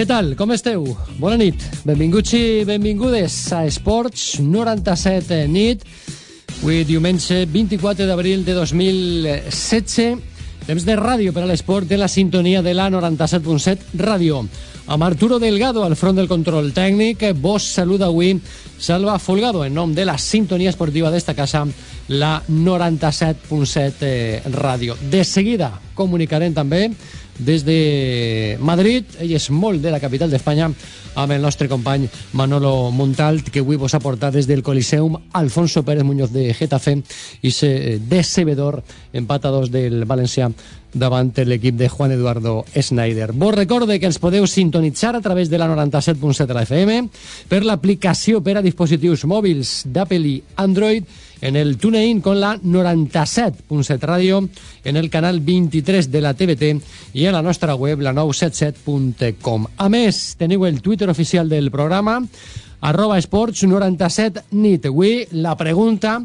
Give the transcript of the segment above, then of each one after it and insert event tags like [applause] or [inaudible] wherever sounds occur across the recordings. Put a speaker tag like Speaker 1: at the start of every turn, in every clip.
Speaker 1: Què tal? Com esteu? Bona nit. Benvinguts i benvingudes a Esports 97 nit. Avui diumenge 24 d'abril de 2016. Temps de ràdio per a l'esport de la sintonia de la 97.7 ràdio. Amb Arturo Delgado al front del control tècnic, vos saluda avui Salva Folgado en nom de la sintonia esportiva d'esta casa, la 97.7 eh, ràdio. De seguida comunicarem també des de Madrid. Ell és molt de la capital d'Espanya amb el nostre company Manolo Montalt, que avui vos ha portat des del Coliseum Alfonso Pérez Muñoz de Getafe i se decebedor empat a dos del València davant l'equip de Juan Eduardo Schneider. Vos recorde que ens podeu sintonitzar a través de la 97.7 de la FM per l'aplicació per a dispositius mòbils d'Apple i Android en el TuneIn con la 97.7 ràdio, en el canal 23 de la TVT i en la nostra web, la 977.com. A més, teniu el Twitter oficial del programa, arroba esports 97 nit. Avui la pregunta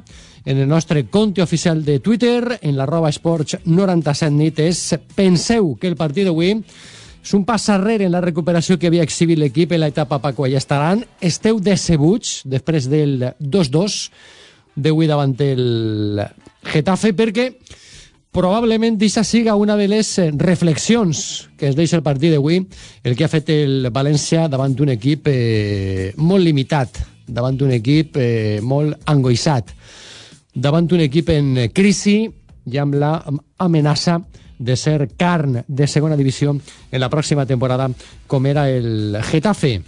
Speaker 1: en el nostre compte oficial de Twitter, en l'arroba esports 97 nit, és penseu que el partit d'avui és un pas arrere en la recuperació que havia exhibit l'equip en l'etapa Paco Allestaran. Esteu decebuts després del 2-2 d'avui davant el Getafe perquè probablement aquesta siga una de les reflexions que es deixa el partit d'avui, el que ha fet el València davant d'un equip eh, molt limitat, davant d'un equip eh, molt angoissat, davant d'un equip en crisi i amb la amenaça de ser carn de segona divisió en la pròxima temporada com era el Getafe.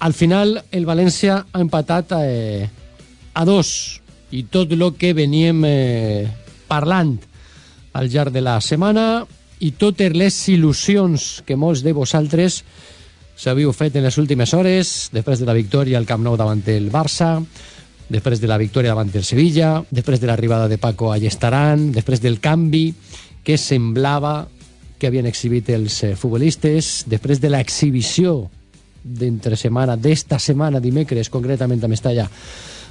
Speaker 1: Al final el València ha empatat eh, a dos i tot el que veníem eh, parlant al llarg de la setmana i totes les il·lusions que molts de vosaltres s'havíeu fet en les últimes hores, després de la victòria al Camp Nou davant el Barça, després de la victòria davant el Sevilla, després de l'arribada de Paco a Llestaran, després del canvi que semblava que havien exhibit els eh, futbolistes, després de l'exhibició d'entre setmana, d'esta setmana, dimecres, concretament a Mestalla,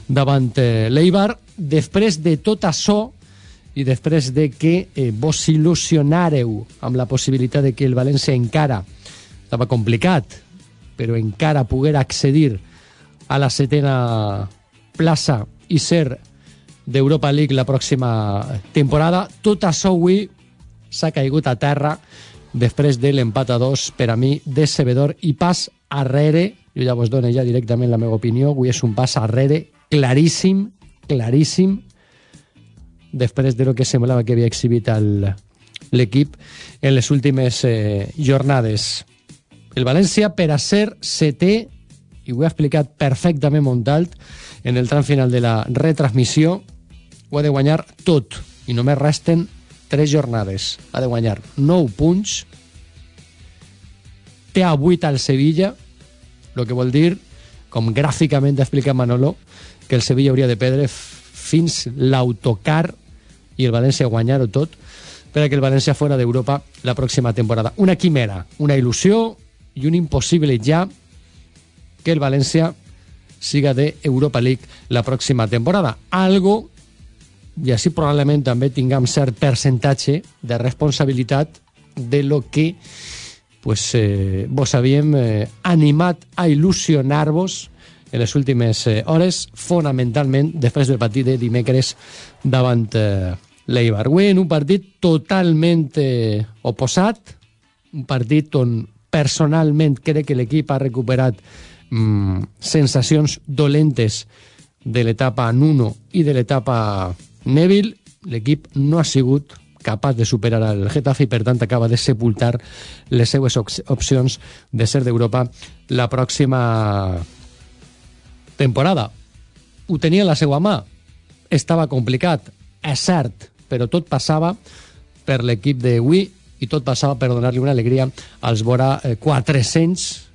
Speaker 1: davant eh, l'Eibar. Després de tot això i després de que eh, vos il·lusionàreu amb la possibilitat de que el València encara estava complicat, però encara poguera accedir a la setena plaça i ser d'Europa League la pròxima temporada. Tot això avui s'ha caigut a terra després de l'empat a dos, per a mi, decebedor i pas arrere, jo ja vos dono ja directament la meva opinió, avui és un pas arrere claríssim, claríssim, després de lo que semblava que havia exhibit l'equip en les últimes eh, jornades. El València, per a ser setè, i ho he explicat perfectament Montalt, en el tram final de la retransmissió, ho ha de guanyar tot, i només resten tres jornades. Ha de guanyar 9 punts, té a 8 al Sevilla, el que vol dir, com gràficament explicat Manolo, que el Sevilla hauria de perdre fins l'autocar i el València guanyar-ho tot per a que el València fora d'Europa la pròxima temporada. Una quimera, una il·lusió i un impossible ja que el València siga de Europa League la pròxima temporada. Algo, i així probablement també tinguem cert percentatge de responsabilitat de lo que pues, eh, vos havíem eh, animat a il·lusionar-vos en les últimes eh, hores, fonamentalment després del partit de dimecres davant eh, l'Eibar. Avui en un partit totalment eh, oposat, un partit on personalment crec que l'equip ha recuperat mm, sensacions dolentes de l'etapa Nuno i de l'etapa Neville. L'equip no ha sigut capaç de superar el Getafe i per tant acaba de sepultar les seues opcions de ser d'Europa la pròxima temporada. Ho tenia en la seva mà. Estava complicat. és cert, però tot passava per l'equip de Wii i tot passava per donar-li una alegria als vora 400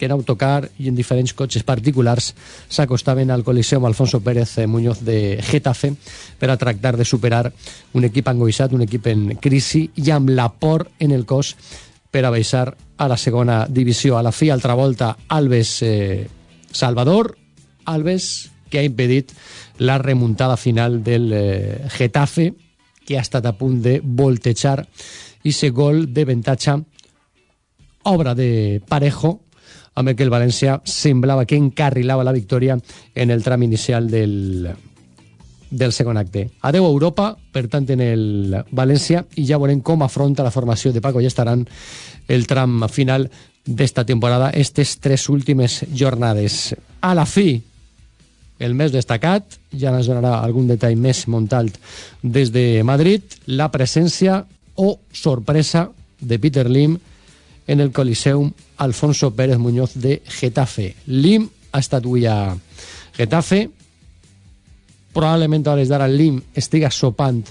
Speaker 1: que en autocar i en diferents cotxes particulars s'acostaven al Coliseum Alfonso Pérez Muñoz de Getafe per a tractar de superar un equip angoixat, un equip en crisi i amb la por en el cos per a baixar a la segona divisió. A la fi, altra volta, Alves eh, Salvador, Alves que ha impedit la remuntada final del eh, Getafe, que ha estat a punt de voltejar i ser gol de ventatge obra de Parejo amb el que el València semblava que encarrilava la victòria en el tram inicial del, del segon acte. Adeu a Europa, per tant, en el València, i ja veurem com afronta la formació de Paco i estaran el tram final d'esta temporada, aquestes tres últimes jornades. A la fi, el més destacat, ja ens donarà algun detall més Montalt des de Madrid, la presència o sorpresa de Peter Lim en el Coliseum Alfonso Pérez Muñoz de Getafe. Lim ha estat avui a Getafe, probablement a hores d'ara Lim estiga sopant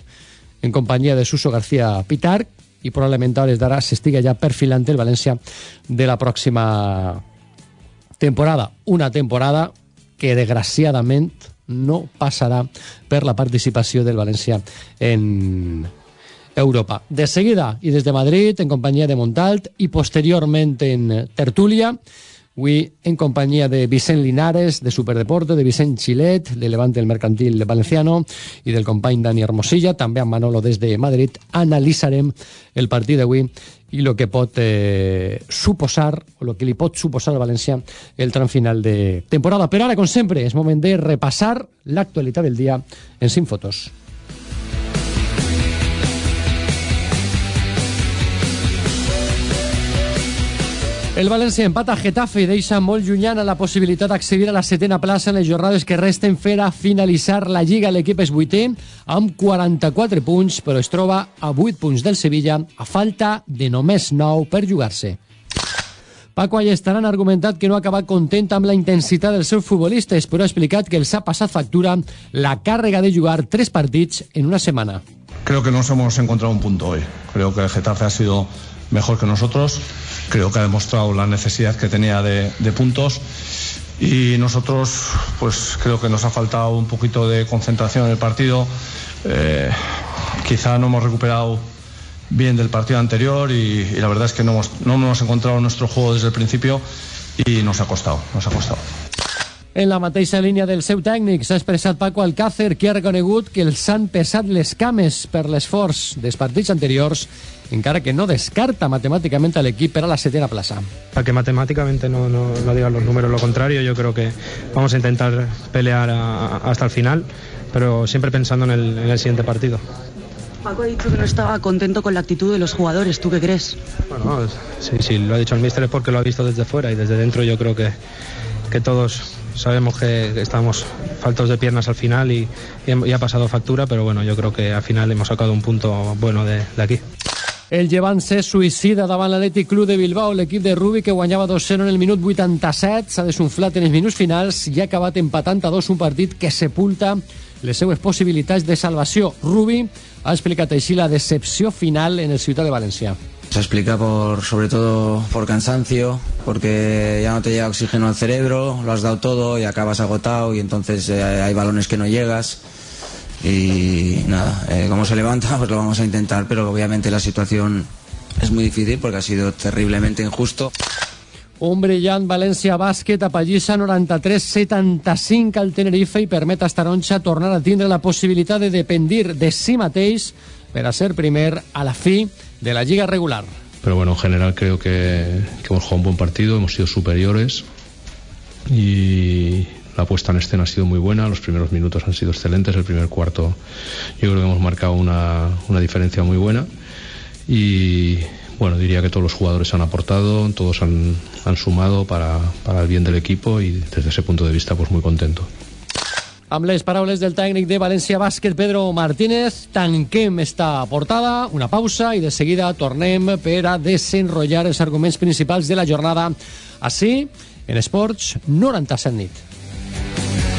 Speaker 1: en companyia de Suso García Pitar i probablement a hores d'ara s'estiga ja perfilant el València de la pròxima temporada. Una temporada que desgraciadament no passarà per la participació del València en Europa. De seguida i des de Madrid, en companyia de Montalt i posteriorment en Tertúlia, avui en companyia de Vicent Linares, de Superdeporte, de Vicent Chilet, de Levante el Mercantil Valenciano i del company Dani Hermosilla, també amb Manolo des de Madrid, analitzarem el partit d'avui i el que pot eh, suposar, o el que li pot suposar al València el tram final de temporada. Però ara, com sempre, és moment de repassar l'actualitat del dia en 5 fotos. El València empata Getafe i deixa molt llunyana la possibilitat d'accedir a la setena plaça en les jornades que resten fer a finalitzar la Lliga. L'equip és vuitè amb 44 punts, però es troba a 8 punts del Sevilla a falta de només 9 per jugar-se. Paco Allestaran ha argumentat que no ha acabat content amb la intensitat dels seus futbolistes, però ha explicat que els ha passat factura la càrrega de jugar tres partits en una setmana.
Speaker 2: Creo que nos hemos encontrado un punto hoy. Creo que el Getafe ha sido mejor que nosotros. Creo que ha demostrado la necesidad que tenía de, de puntos y nosotros pues creo que nos ha faltado un poquito de concentración en el partido eh, quizá no hemos recuperado bien del partido anterior y, y la verdad es que no hemos, no hemos encontrado nuestro juego desde el principio y nos ha costado, nos ha costado.
Speaker 1: En la mateixa línia del seu tècnic s'ha expressat Paco Alcácer, que ha reconegut que els han pesat les cames per l'esforç dels partits anteriors encara que no descarta matemáticamente al equipo para la setena plaza.
Speaker 3: A que matemáticamente no, no, no, digan los números lo contrario, yo creo que vamos a intentar pelear a, hasta el final, pero siempre pensando en el, en el siguiente partido.
Speaker 4: Paco ha dicho que no estaba contento con la actitud de los jugadores, ¿tú qué crees?
Speaker 3: Bueno, sí, sí, lo ha dicho el míster es porque lo ha visto desde fuera y desde dentro yo creo que, que todos sabemos que estamos faltos de piernas al final y, y, ha pasado factura, pero bueno, yo creo que al final hemos sacado un punto bueno de, de aquí.
Speaker 1: El llevant se suïcida davant l'Atlètic Club de Bilbao, l'equip de Rubi que guanyava 2-0 en el minut 87, s'ha desunflat en els minuts finals i ha acabat empatant a dos un partit que sepulta les seues possibilitats de salvació. Rubi ha explicat així la decepció final en el Ciutat de València.
Speaker 5: Se explica por, sobre todo por cansancio, porque ya no te llega oxígeno al cerebro, lo has dado todo y acabas agotado y entonces eh, hay balones que no llegas y nada, eh, como se levanta pues lo vamos a intentar, pero obviamente la situación es muy difícil porque ha sido terriblemente injusto.
Speaker 1: Un brillant València Bàsquet apallissa 93-75 al Tenerife i permet a Staronxa tornar a tindre la possibilitat de dependir de si mateix per a ser primer a la fi de la lliga regular.
Speaker 6: Pero bueno, en general creo que, que hemos jugado un buen partido, hemos sido superiores y La puesta en escena ha sido muy buena, los primeros minutos han sido excelentes, el primer cuarto yo creo que hemos marcado una, una diferencia muy buena y bueno, diría que todos los jugadores han aportado, todos han, han sumado para, para el bien del equipo y desde ese punto de vista pues muy contento.
Speaker 1: Amb les paraules del tècnic de València Bàsquet, Pedro Martínez, tanquem esta portada, una pausa i de seguida tornem per a desenrotllar els arguments principals de la jornada. Així, en Esports 97 nit. Bye.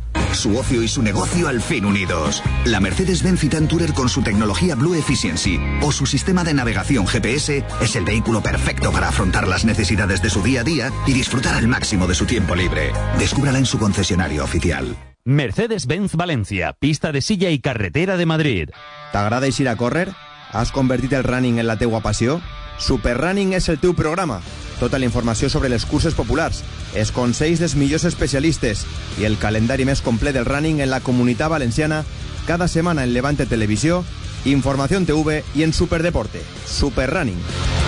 Speaker 7: Su ocio y su negocio al fin unidos. La Mercedes-Benz Citan Tourer con su tecnología Blue Efficiency o su sistema de navegación GPS es el vehículo perfecto para afrontar las necesidades de su día a día y disfrutar al máximo de su tiempo libre. Descúbrala en su concesionario oficial.
Speaker 8: Mercedes-Benz Valencia, pista de silla y carretera de Madrid.
Speaker 9: T'agrada eixir a córrer? Has convertit el running en la teua passió? Super Running és el teu programa. Tota la informació sobre les curses populars, els consells dels millors especialistes i el calendari més complet del running en la comunitat valenciana cada setmana en Levante Televisió, Informació en TV i en Superdeporte. Super Running.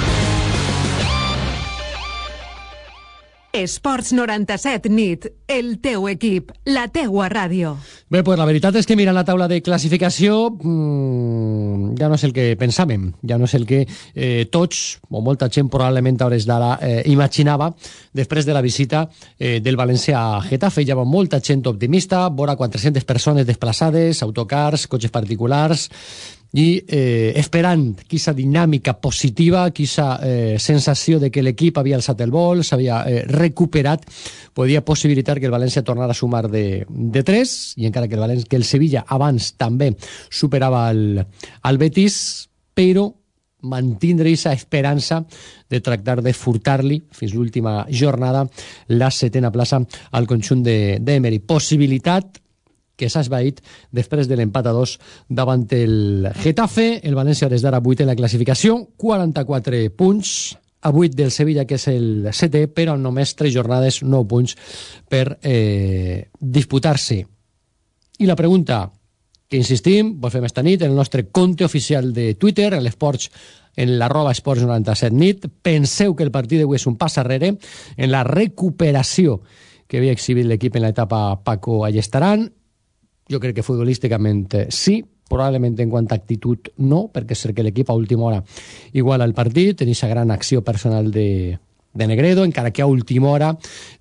Speaker 10: Esports 97 nit, el teu equip, la teua ràdio.
Speaker 1: Bé, pues la veritat és que mirant la taula de classificació mmm, ja no és el que pensàvem, ja no és el que eh, tots, o molta gent probablement a hores d'ara, eh, imaginava després de la visita eh, del València a Getafe. Hi havia molta gent optimista, vora 400 persones desplaçades, autocars, cotxes particulars, i eh, esperant quina dinàmica positiva, quina eh, sensació de que l'equip havia alçat el vol, s'havia eh, recuperat, podia possibilitar que el València tornara a sumar de, de 3, i encara que el, València, que el Sevilla abans també superava el, el Betis, però mantindre aquesta esperança de tractar de furtar-li fins l'última jornada la setena plaça al conjunt d'Emery. De, Possibilitat que s'ha esvaït després de l'empat a dos davant el Getafe. El València des d'ara 8 en la classificació, 44 punts, a 8 del Sevilla, que és el setè, però només 3 jornades, 9 punts per eh, disputar-se. I la pregunta que insistim, vos fem esta nit, en el nostre compte oficial de Twitter, l'Esports en l'arroba esports 97 nit. Penseu que el partit d'avui és un pas arrere en la recuperació que havia exhibit l'equip en l'etapa Paco Allestaran jo crec que futbolísticament sí, probablement en quant a actitud no, perquè és cert que l'equip a última hora igual al partit, tenia aquesta gran acció personal de, de Negredo, encara que a última hora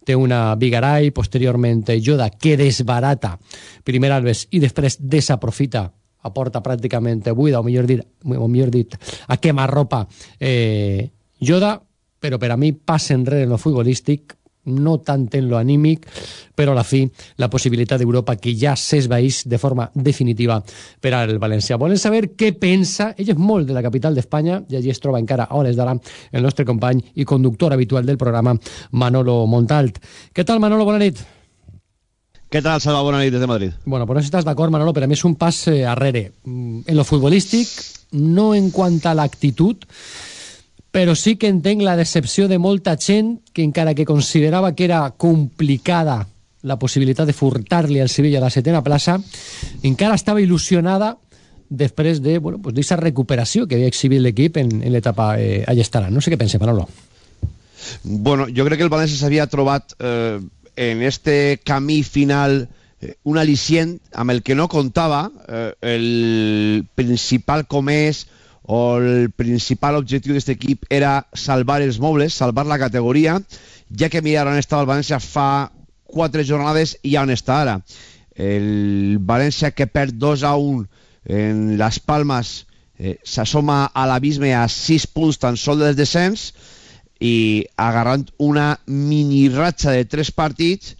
Speaker 1: té una Vigaray, posteriorment Joda, que desbarata primer Alves i després desaprofita aporta pràcticament buida, o millor dit, o millor dit a quemarropa eh, Joda, però per a mi passa enrere en lo futbolístic no tant en lo anímic, però a la fi la possibilitat d'Europa que ja s'esvaeix de forma definitiva per al València. Volen saber què pensa, ell és molt de la capital d'Espanya i allí es troba encara a hores d'ara el nostre company i conductor habitual del programa Manolo Montalt. Què tal Manolo, bona nit?
Speaker 11: Què tal, Salva? Bona nit des de Madrid.
Speaker 1: Bueno, però no sé si estàs d'acord, Manolo, per a mi és un pas eh, arrere. Mm, en lo futbolístic, no en quant a l'actitud, però sí que entenc la decepció de molta gent que encara que considerava que era complicada la possibilitat de furtar-li al Sevilla la setena plaça, encara estava il·lusionada després de bueno, pues d'aquesta recuperació que havia exhibit l'equip en, en l'etapa eh, allestarà. No sé què pensa, Manolo.
Speaker 11: Bueno, jo crec que el València s'havia trobat eh, en este camí final eh, un al·licient amb el que no comptava eh, el principal com és o el principal objectiu d'aquest equip era salvar els mobles, salvar la categoria, ja que mirar on estava el València fa quatre jornades i on està ara. El València que perd 2 a 1 en les Palmes eh, s'assoma a l'abisme a 6 punts tan sol del descens i agarrant una mini ratxa de 3 partits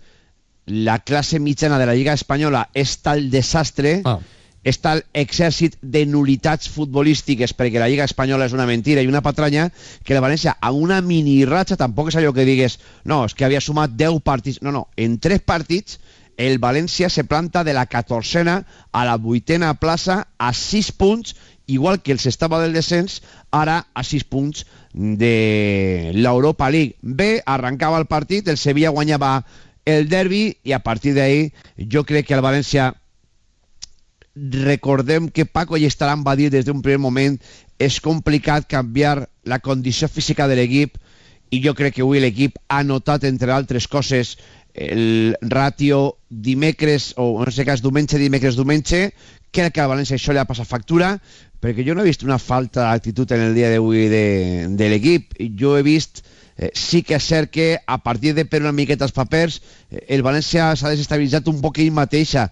Speaker 11: la classe mitjana de la Lliga Espanyola és tal desastre ah està l'exèrcit de nulitats futbolístiques perquè la Lliga Espanyola és una mentira i una patranya que la València a una mini ratxa tampoc és allò que digues no, és que havia sumat 10 partits no, no, en 3 partits el València se planta de la 14a a la 8a plaça a 6 punts igual que els estava del descens ara a 6 punts de l'Europa League. Bé, arrencava el partit, el Sevilla guanyava el derbi i a partir d'ahir jo crec que el València recordem que Paco i Estaran va dir des d'un primer moment és complicat canviar la condició física de l'equip i jo crec que avui l'equip ha notat, entre altres coses, el ràtio dimecres, o en aquest cas diumenge, dimecres, diumenge, crec que a València això li ha passat factura, perquè jo no he vist una falta d'actitud en el dia d'avui de, de l'equip. Jo he vist, eh, sí que és cert que a partir de per una miqueta els papers, eh, el València s'ha desestabilitzat un poc ell mateixa,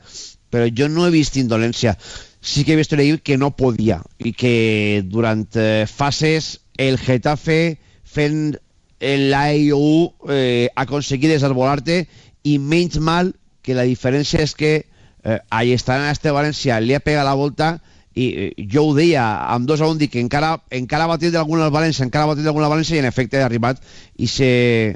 Speaker 11: però jo no he vist indolència. Sí que he vist un equip que no podia i que durant eh, fases el Getafe fent l'AIU eh, aconseguir desarbolar-te i menys mal que la diferència és que eh, ahí està en este València li ha pegat la volta i eh, jo ho deia amb dos a un dic que encara, encara va tindre alguna al València encara va tindre alguna al València i en efecte ha arribat i se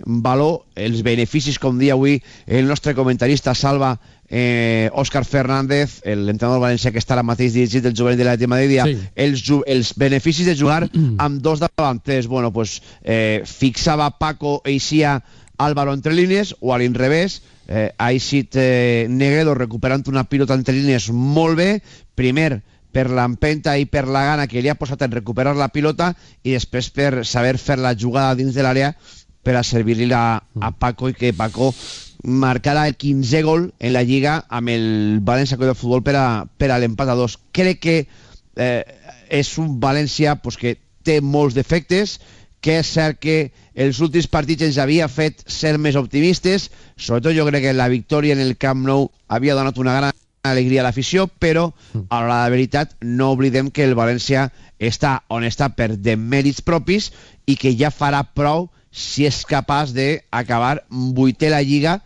Speaker 11: valor els beneficis com dia avui el nostre comentarista Salva eh, Òscar Fernández, l'entrenador valencià que està ara mateix dirigit del juvenil de l'Atleti Madrid, sí. els, els beneficis de jugar amb dos davanters. Bueno, pues, eh, fixava Paco Eixia Álvaro entre línies o a l'inrevés, eh, ha eixit eh, Negredo recuperant una pilota entre línies molt bé, primer per l'empenta i per la gana que li ha posat en recuperar la pilota i després per saber fer la jugada dins de l'àrea per a servir-li a, a Paco i que Paco marcarà el 15è gol en la Lliga amb el València Club de Futbol per a, per a l'empat a dos. Crec que eh, és un València pues, que té molts defectes, que és cert que els últims partits ens havia fet ser més optimistes, sobretot jo crec que la victòria en el Camp Nou havia donat una gran alegria a l'afició, però a la veritat no oblidem que el València està on està per demèrits propis i que ja farà prou si és capaç d'acabar vuitè la Lliga,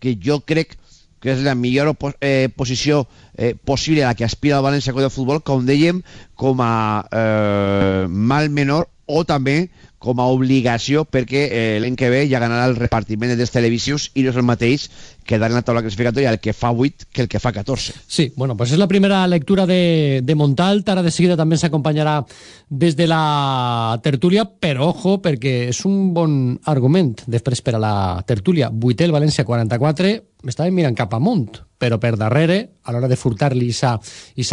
Speaker 11: que jo crec que és la millor eh, posició eh, possible a la que aspira el València Club de Futbol, com dèiem, com a eh, mal menor o també com a obligació perquè eh, l'any que ve ja ganarà el repartiment dels televisius i no és el mateix quedar en la taula classificatòria el que fa 8 que el que fa 14.
Speaker 1: Sí, bueno, pues és la primera lectura de, de Montalt, ara de seguida també s'acompanyarà des de la tertúlia, però ojo, perquè és un bon argument després per a la tertúlia. Vuitè el València 44, estàvem mirant cap amunt, però per darrere, a l'hora de furtar-li sa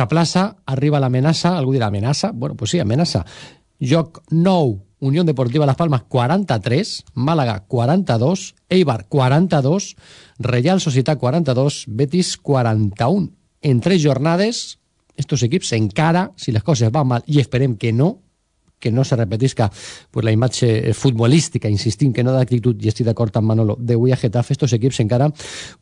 Speaker 1: plaça, arriba l'amenaça, algú dirà amenaça? Bueno, pues sí, amenaça. Joc 9, Unión Deportiva Las Palmas 43, Málaga 42, Eibar 42, Real Societat 42, Betis 41. En tres jornades, estos equips encara, si les coses van mal, i esperem que no, que no se repetisca pues, la imatge futbolística, insistim que no d'actitud, i estic d'acord amb Manolo, d'avui a Getafe, estos equips encara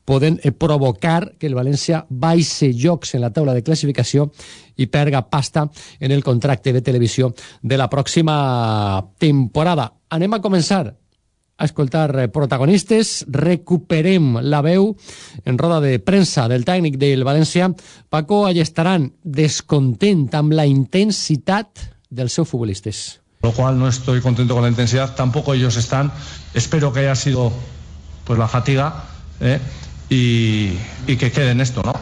Speaker 1: poden eh, provocar que el València baixe jocs en la taula de classificació i perga pasta en el contracte de televisió de la pròxima temporada. Anem a començar a escoltar eh, protagonistes. Recuperem la veu en roda de premsa del tècnic del València. Paco Allestaran, descontent amb la intensitat del seu futbolistes.
Speaker 2: Lo cual no estoy contento con la intensidad, tampoco ellos están. Espero que haya sido pues la fatiga ¿eh? y, y, que quede en esto, ¿no?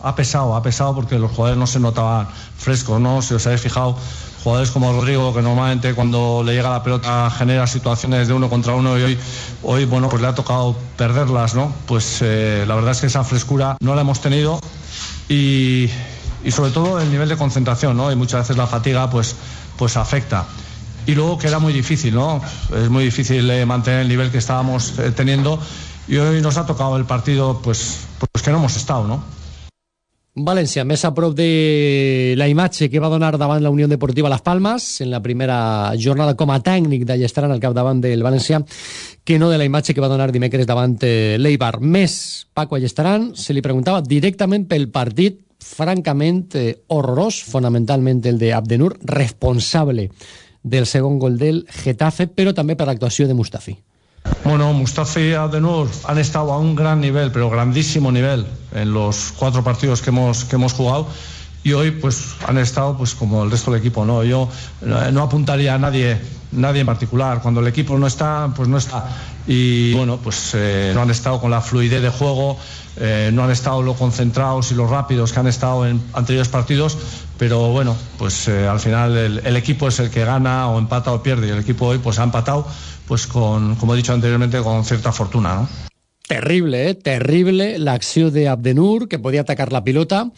Speaker 2: Ha pesado, ha pesado porque los jugadores no se notaban frescos, ¿no? Si os habéis fijado, jugadores como Rodrigo, que normalmente cuando le llega la pelota genera situaciones de uno contra uno y hoy, hoy bueno, pues le ha tocado perderlas, ¿no? Pues eh, la verdad es que esa frescura no la hemos tenido y, y sobre todo el nivel de concentración, ¿no? Y muchas veces la fatiga pues, pues afecta. Y luego queda muy difícil, ¿no? Es muy difícil eh, mantener el nivel que estábamos eh, teniendo y hoy nos ha tocado el partido pues, pues que no hemos estado, ¿no?
Speaker 1: València, més a prop de la imatge que va donar davant la Unió Deportiva Las Palmas en la primera jornada com a tècnic d'Allestaran al capdavant del València que no de la imatge que va donar dimecres davant eh, l'Eibar. Més Paco Allestaran se li preguntava directament pel partit francament eh, horrorós, fonamentalment el de Abdenur, responsable del segon gol del Getafe, però també per l'actuació de Mustafi.
Speaker 2: Bueno, Mustafi y Abdenur han estado a un gran nivel, pero grandísimo nivel, en los cuatro partidos que hemos, que hemos jugado y hoy pues han estado pues como el resto del equipo no yo no apuntaría a nadie nadie en particular cuando el equipo no está pues no está y bueno pues eh, no han estado con la fluidez de juego eh, no han estado lo concentrados y lo rápidos que han estado en anteriores partidos pero bueno pues eh, al final el, equipo es el que gana o empata o pierde y el equipo hoy pues ha empatado pues con como he dicho anteriormente con cierta fortuna ¿no?
Speaker 1: Terrible, eh? terrible l'acció d'Abdenur, que podia atacar la pilota,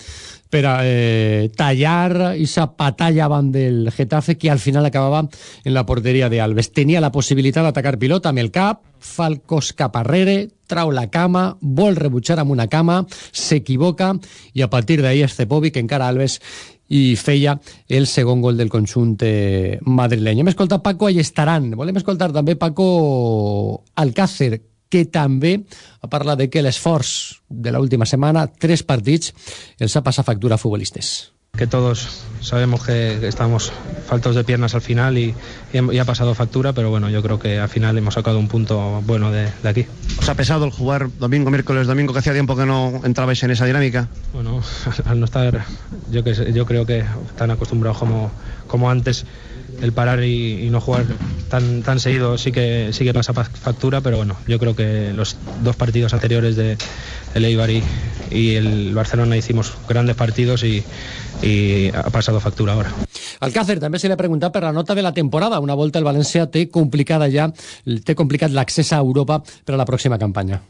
Speaker 1: per a eh, tallar esa batalla avant del Getafe que al final acabava en la porteria de Alves. Tenia la possibilitat d'atacar pilota amb el cap, Falcos cap arrere, trau la cama, vol rebutjar amb una cama, s'equivoca i a partir d'ahir Estepovic encara Alves i feia el segon gol del conjunt eh, madrileny. Hem escoltat Paco Allestaran, volem escoltar també Paco Alcácer, que també parla de que l'esforç de l'última setmana, tres partits, els ha passat factura a futbolistes.
Speaker 3: que todos sabemos que estamos faltos de piernas al final y, y, ha pasado factura, pero bueno, yo creo que al final hemos sacado un punto bueno de, de, aquí.
Speaker 11: ¿Os ha pesado el jugar domingo, miércoles, domingo, que hacía tiempo que no entrabais en esa dinámica?
Speaker 3: Bueno, [laughs] al no estar, yo, que, yo creo que tan acostumbrados como, como antes, el parar y, y, no jugar tan, tan seguido sí que, sí que pasa factura, pero bueno, yo creo que los dos partidos anteriores de el Eibar y, y el Barcelona hicimos grandes partidos y, y ha passat factura ara.
Speaker 1: Alcácer també se li ha preguntat per la nota de la temporada. Una volta el València té complicada ja, té complicat l'accés a Europa per a la pròxima campanya.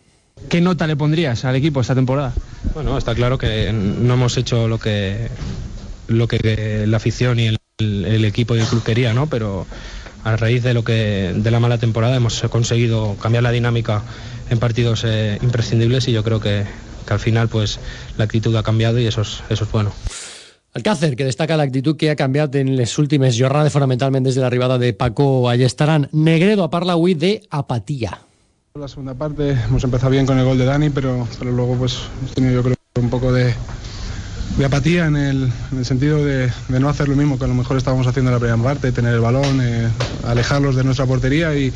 Speaker 12: ¿Qué nota le pondrías al equipo esta temporada?
Speaker 3: Bueno, está claro que no hemos hecho lo que lo que la afición y el, el equipo y el club quería, ¿no? Pero a raíz de lo que de la mala temporada hemos conseguido cambiar la dinámica en partidos eh, imprescindibles y yo creo que, que al final pues la actitud ha cambiado y eso es, eso es bueno.
Speaker 1: Alcácer, que destaca l'actitud que ha canviat en les últimes jornades, fonamentalment des de l'arribada de Paco Allestaran. Negredo parla avui de apatía.
Speaker 13: La segunda parte hemos empezado bien con el gol de Dani, pero, pero luego pues hemos tenido yo creo un poco de, de apatía en el, en el sentido de, de, no hacer lo mismo que a lo mejor estábamos haciendo en la primera parte, tener el balón, eh, alejarlos de nuestra portería y,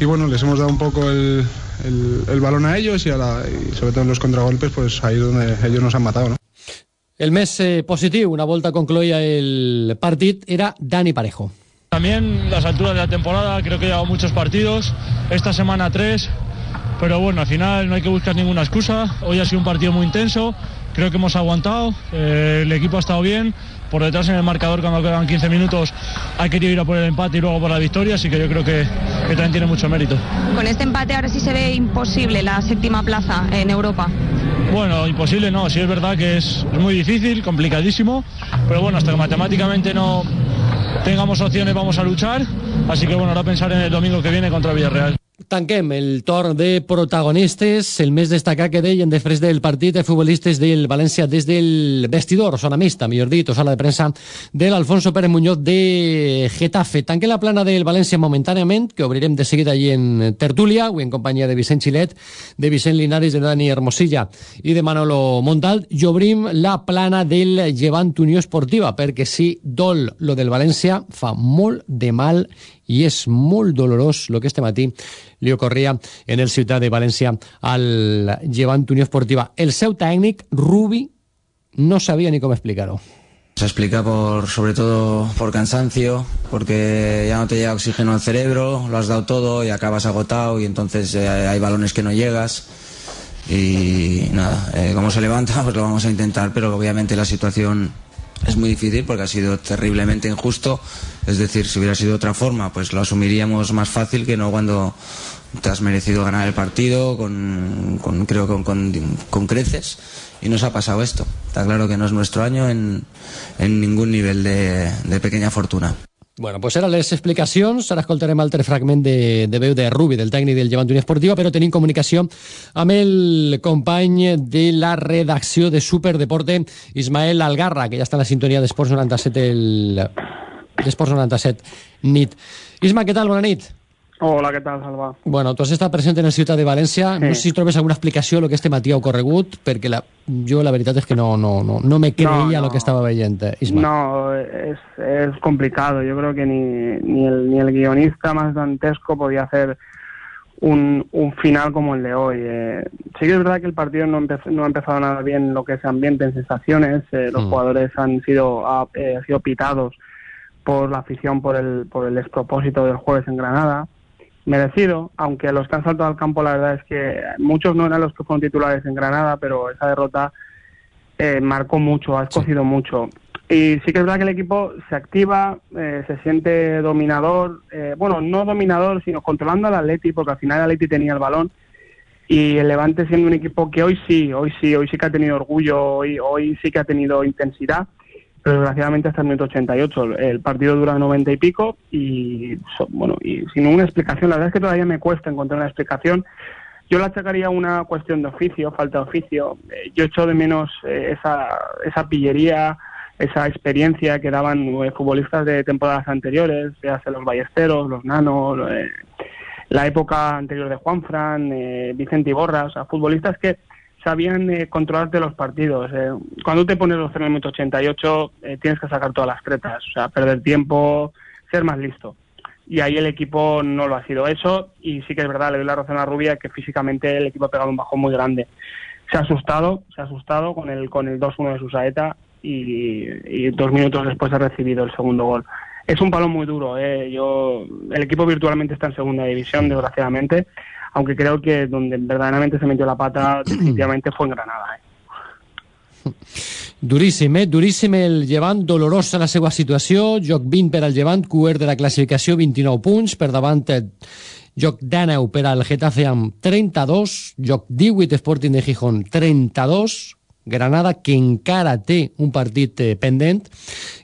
Speaker 13: y, bueno, les hemos dado un poco el, el, el balón a ellos y, a la, y sobre todo en los contragolpes, pues ahí es donde ellos nos han matado, ¿no?
Speaker 1: El més eh, positiu, una volta concloia el partit, era Dani Parejo.
Speaker 14: También las alturas de la temporada, creo que llevado muchos partidos, esta semana tres, pero bueno, al final no hay que buscar ninguna excusa, hoy ha sido un partido muy intenso, creo que hemos aguantado, eh, el equipo ha estado bien, por detrás en el marcador cuando quedan 15 minutos ha querido ir a por el empate y luego por la victoria, así que yo creo que, que también tiene mucho mérito.
Speaker 15: Con este empate ahora sí se ve imposible la séptima plaza en Europa.
Speaker 14: Bueno, imposible no, sí es verdad que es, es muy difícil, complicadísimo, pero bueno, hasta que matemáticamente no tengamos opciones vamos a luchar, así que bueno, ahora pensar en el domingo que viene contra Villarreal.
Speaker 1: Tanquem el torn de protagonistes. El més destacat que deien després del partit de futbolistes del València des del vestidor, zona mixta, millor dit, o sala de premsa de l'Alfonso Pérez Muñoz de Getafe. Tanquem la plana del València momentàniament, que obrirem de seguida allí en Tertúlia, avui en companyia de Vicent Xilet, de Vicent Linares, de Dani Hermosilla i de Manolo Montal, i obrim la plana del Llevant Unió Esportiva, perquè si dol lo del València, fa molt de mal i és molt dolorós el que este matí li ocorria en el Ciutat de València al Llevant Unió Esportiva. El seu tècnic, Rubi, no sabia ni com explicar-ho.
Speaker 5: Se explica por, sobre todo por cansancio, porque ya no te llega oxígeno al cerebro, lo has dado todo y acabas agotado y entonces eh, hay balones que no llegas. Y nada, eh, como se levanta, [laughs] pues lo vamos a intentar, pero obviamente la situación es muy difícil porque ha sido terriblemente injusto. Es decir, si hubiera sido otra forma, pues lo asumiríamos más fácil que no cuando te has merecido ganar el partido, con, con creo con, con, con, creces, y nos ha pasado esto. Está claro que no es nuestro año en, en ningún nivel de, de pequeña fortuna.
Speaker 1: Bueno, pues eren les explicacions. Ara escoltarem altre fragment de, de veu de Rubi, del tècnic del Llevant Unió Esportiva, però tenim comunicació amb el company de la redacció de Superdeporte, Ismael Algarra, que ja està en la sintonia d'Esports 97, el... d'Esports 97 nit. Isma, què tal? Bona nit.
Speaker 16: Hola, què tal, Salva?
Speaker 1: Bueno, tu has estat present en el Ciutat de València. Sí. No sé si trobes alguna explicació a lo que este matí ha ocorregut, perquè la, jo la veritat és que no, no, no, no me creia no, no. lo que estava veient.
Speaker 16: No, es, es complicado. Yo creo que ni, ni, el, ni el guionista más dantesco podía hacer un, un final como el de hoy. Eh, sí que es verdad que el partido no ha empezado nada bien lo que es ambiente en sensaciones. Eh, los mm. jugadores han sido, ha, eh, sido pitados por la afición por el, por el despropósito del jueves en Granada merecido, aunque los que han saltado al campo la verdad es que muchos no eran los que fueron titulares en Granada, pero esa derrota eh, marcó mucho, ha escocido sí. mucho. Y sí que es verdad que el equipo se activa, eh, se siente dominador, eh, bueno, no dominador, sino controlando al Atleti, porque al final el Atleti tenía el balón, y el Levante siendo un equipo que hoy sí, hoy sí, hoy sí que ha tenido orgullo, hoy, hoy sí que ha tenido intensidad, pero desgraciadamente hasta el minuto 88. El partido dura 90 y pico y, bueno, y sin una explicación, la verdad es que todavía me cuesta encontrar una explicación. Yo la achacaría una cuestión de oficio, falta de oficio. Eh, yo echo de menos eh, esa, esa pillería, esa experiencia que daban eh, futbolistas de temporadas anteriores, ya sea los ballesteros, los nanos, la época anterior de Juanfran, eh, Vicente Iborra, o futbolistas que sabían eh, controlarte los partidos. Eh, cuando te pones los 0 en el minuto 88, eh, tienes que sacar todas las cretas, o sea, perder tiempo, ser más listo. Y ahí el equipo no lo ha sido eso, y sí que es verdad, le doy la razón a Rubia, que físicamente el equipo ha pegado un bajón muy grande. Se ha asustado, se ha asustado con el, con el 2-1 de Susaeta, y, y dos minutos después ha recibido el segundo gol. Es un palo muy duro. eh. Yo, el equipo virtualmente está en segunda división, desgraciadamente, aunque creo que donde verdaderamente se metió la pata [clears throat] definitivamente fue en Granada. eh.
Speaker 1: Duríssim, eh? Duríssim el Llevant, dolorosa la seva situació, joc 20 per al Llevant, cuer de la classificació, 29 punts, per davant eh, joc 19 per al Getafe amb 32, joc 18 Sporting de Gijón 32, Granada que encara té un partit eh, pendent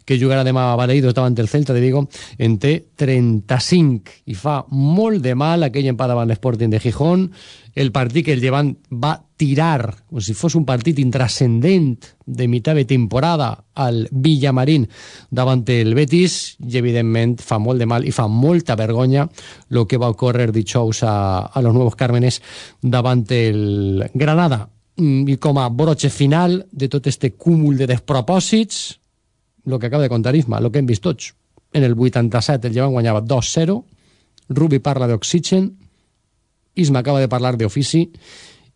Speaker 1: que jugarà demà a Baleidos davant del Celta de Vigo en té 35 i fa molt de mal aquell empat davant l'Sporting de Gijón. El partit que el Llevant va tirar com si fos un partit intrascendent de mitad de temporada al Villamarín davant el Betis. I evidentment fa molt de mal i fa molta vergonya el que va ocórrer dijous a, a los Nuevos Cármenes davant el Granada i com a broche final de tot este cúmul de despropòsits el que acaba de contar Isma, el que hem vist tots en el 87 el Llevant guanyava 2-0 Rubi parla d'oxigen Isma acaba de parlar d'ofici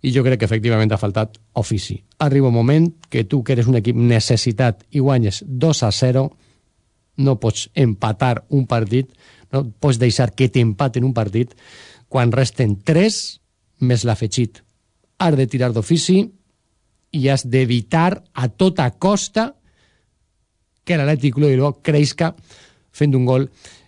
Speaker 1: i jo crec que efectivament ha faltat ofici. Arriba un moment que tu, que eres un equip necessitat i guanyes 2 a 0, no pots empatar un partit, no pots deixar que t'empaten un partit quan resten 3 més l'afegit. Has de tirar d'ofici i has d'evitar a tota costa que l'Atlètic Club de Bilbao creixca fent un gol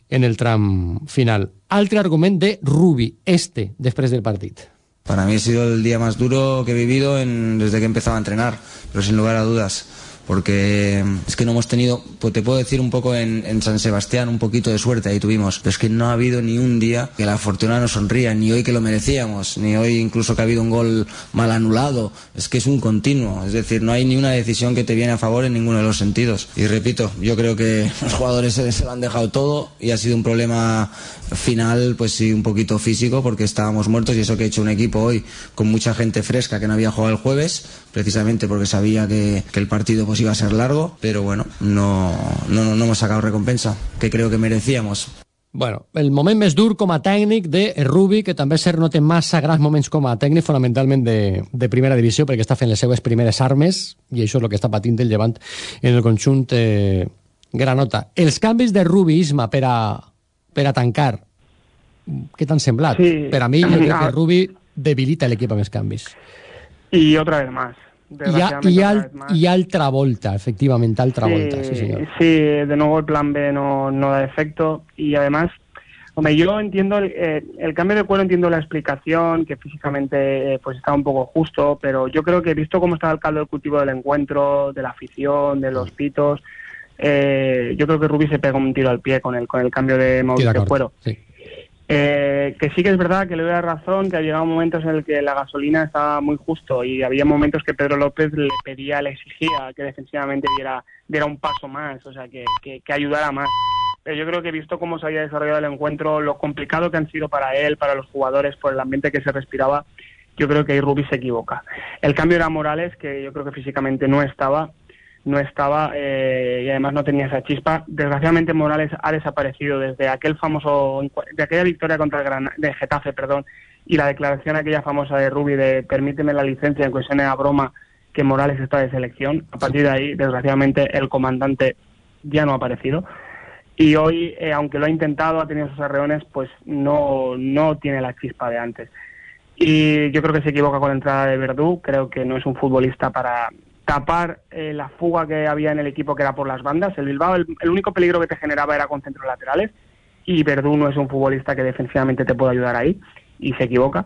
Speaker 1: en el tram final. Altre argument de Rubi, este, després del partit.
Speaker 5: Para mí ha sido el día más duro que he vivido en- desde que empezaba a entrenar, pero sin lugar a dudas. Porque es que no hemos tenido, pues te puedo decir un poco en, San Sebastián, un poquito de suerte ahí tuvimos, pero es que no ha habido ni un día que la fortuna nos sonría, ni hoy que lo merecíamos, ni hoy incluso que ha habido un gol mal anulado, es que es un continuo, es decir, no hay ni una decisión que te viene a favor en ninguno de los sentidos. Y repito, yo creo que [laughs] los jugadores se, se lo han dejado todo y ha sido un problema final, pues sí, un poquito físico, porque estábamos muertos y eso que he hecho un equipo hoy con mucha gente fresca que no había jugado el jueves, precisamente porque sabía que, que el partido pues iba a ser largo, pero bueno, no, no, no, no hemos sacado recompensa, que creo que merecíamos.
Speaker 1: Bueno, el moment més dur com a tècnic de Rubi, que també ser no té massa grans moments com a tècnic, fonamentalment de, de primera divisió, perquè està fent les seues primeres armes, i això és el que està patint el llevant en el conjunt eh, granota. Els canvis de Rubi, Isma, per a, per a tancar, què t'han semblat?
Speaker 16: Sí.
Speaker 1: Per a mi, jo crec que Rubi debilita l'equip amb els canvis.
Speaker 16: Y otra vez más. Desgraciadamente,
Speaker 1: i,
Speaker 16: otra
Speaker 1: al, i altra volta, efectivament, altra volta, sí senyor.
Speaker 16: Sí, de nuevo el plan B no, no da efecto y además, hombre, yo entiendo el, eh, el cambio de cuero, entiendo la explicación, que físicamente eh, pues está un poco justo, pero yo creo que visto cómo estaba el caldo del cultivo del encuentro, de la afición, de los pitos, eh, yo creo que Rubí se pega un tiro al pie con el, con el cambio de
Speaker 1: de acuerdo,
Speaker 16: Cuero.
Speaker 1: sí.
Speaker 16: Eh, que sí que es verdad que le doy razón, que ha llegado momentos en el que la gasolina estaba muy justo y había momentos que Pedro López le pedía, le exigía que defensivamente diera, diera un paso más, o sea, que, que, que ayudara más. Pero yo creo que visto cómo se había desarrollado el encuentro, lo complicado que han sido para él, para los jugadores, por el ambiente que se respiraba, yo creo que ahí Rubi se equivoca. El cambio era Morales, que yo creo que físicamente no estaba, no estaba eh, y además no tenía esa chispa. Desgraciadamente Morales ha desaparecido desde aquel famoso de aquella victoria contra el Gran, de Getafe, perdón, y la declaración aquella famosa de Rubi de permíteme la licencia en suene a broma que Morales está de selección. A partir de ahí, desgraciadamente, el comandante ya no ha aparecido. Y hoy, eh, aunque lo ha intentado, ha tenido sus arreones, pues no, no tiene la chispa de antes. Y yo creo que se equivoca con la entrada de Verdú. Creo que no es un futbolista para tapar eh, la fuga que había en el equipo, que era por las bandas. El Bilbao, el, el único peligro que te generaba era con centros laterales. Y Verdú no es un futbolista que defensivamente te pueda ayudar ahí. Y se equivoca.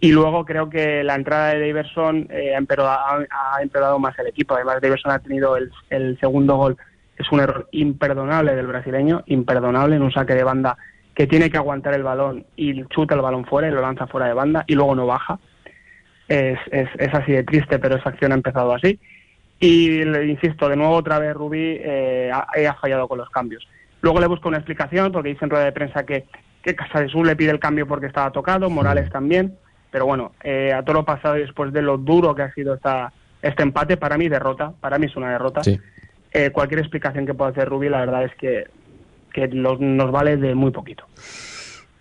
Speaker 16: Y luego creo que la entrada de Daverson eh, ha, empeorado, ha, empeorado más el equipo. Además, Daverson ha tenido el, el segundo gol. Es un error imperdonable del brasileño, imperdonable en un saque de banda que tiene que aguantar el balón y chuta el balón fuera y lo lanza fuera de banda y luego no baja. Es, es, es así de triste, pero esa acción ha empezado así. Y le insisto, de nuevo otra vez Rubí eh, ha, ha fallado con los cambios. Luego le busco una explicación porque dice en rueda de prensa que, que Casadesú le pide el cambio porque estaba tocado, Morales también. Pero bueno, eh, a todo lo pasado y después de lo duro que ha sido esta, este empate, para mí derrota, para mí es una derrota.
Speaker 1: Sí.
Speaker 16: Eh, cualquier explicación que pueda hacer Rubí, la verdad es que, que los- nos vale de muy poquito.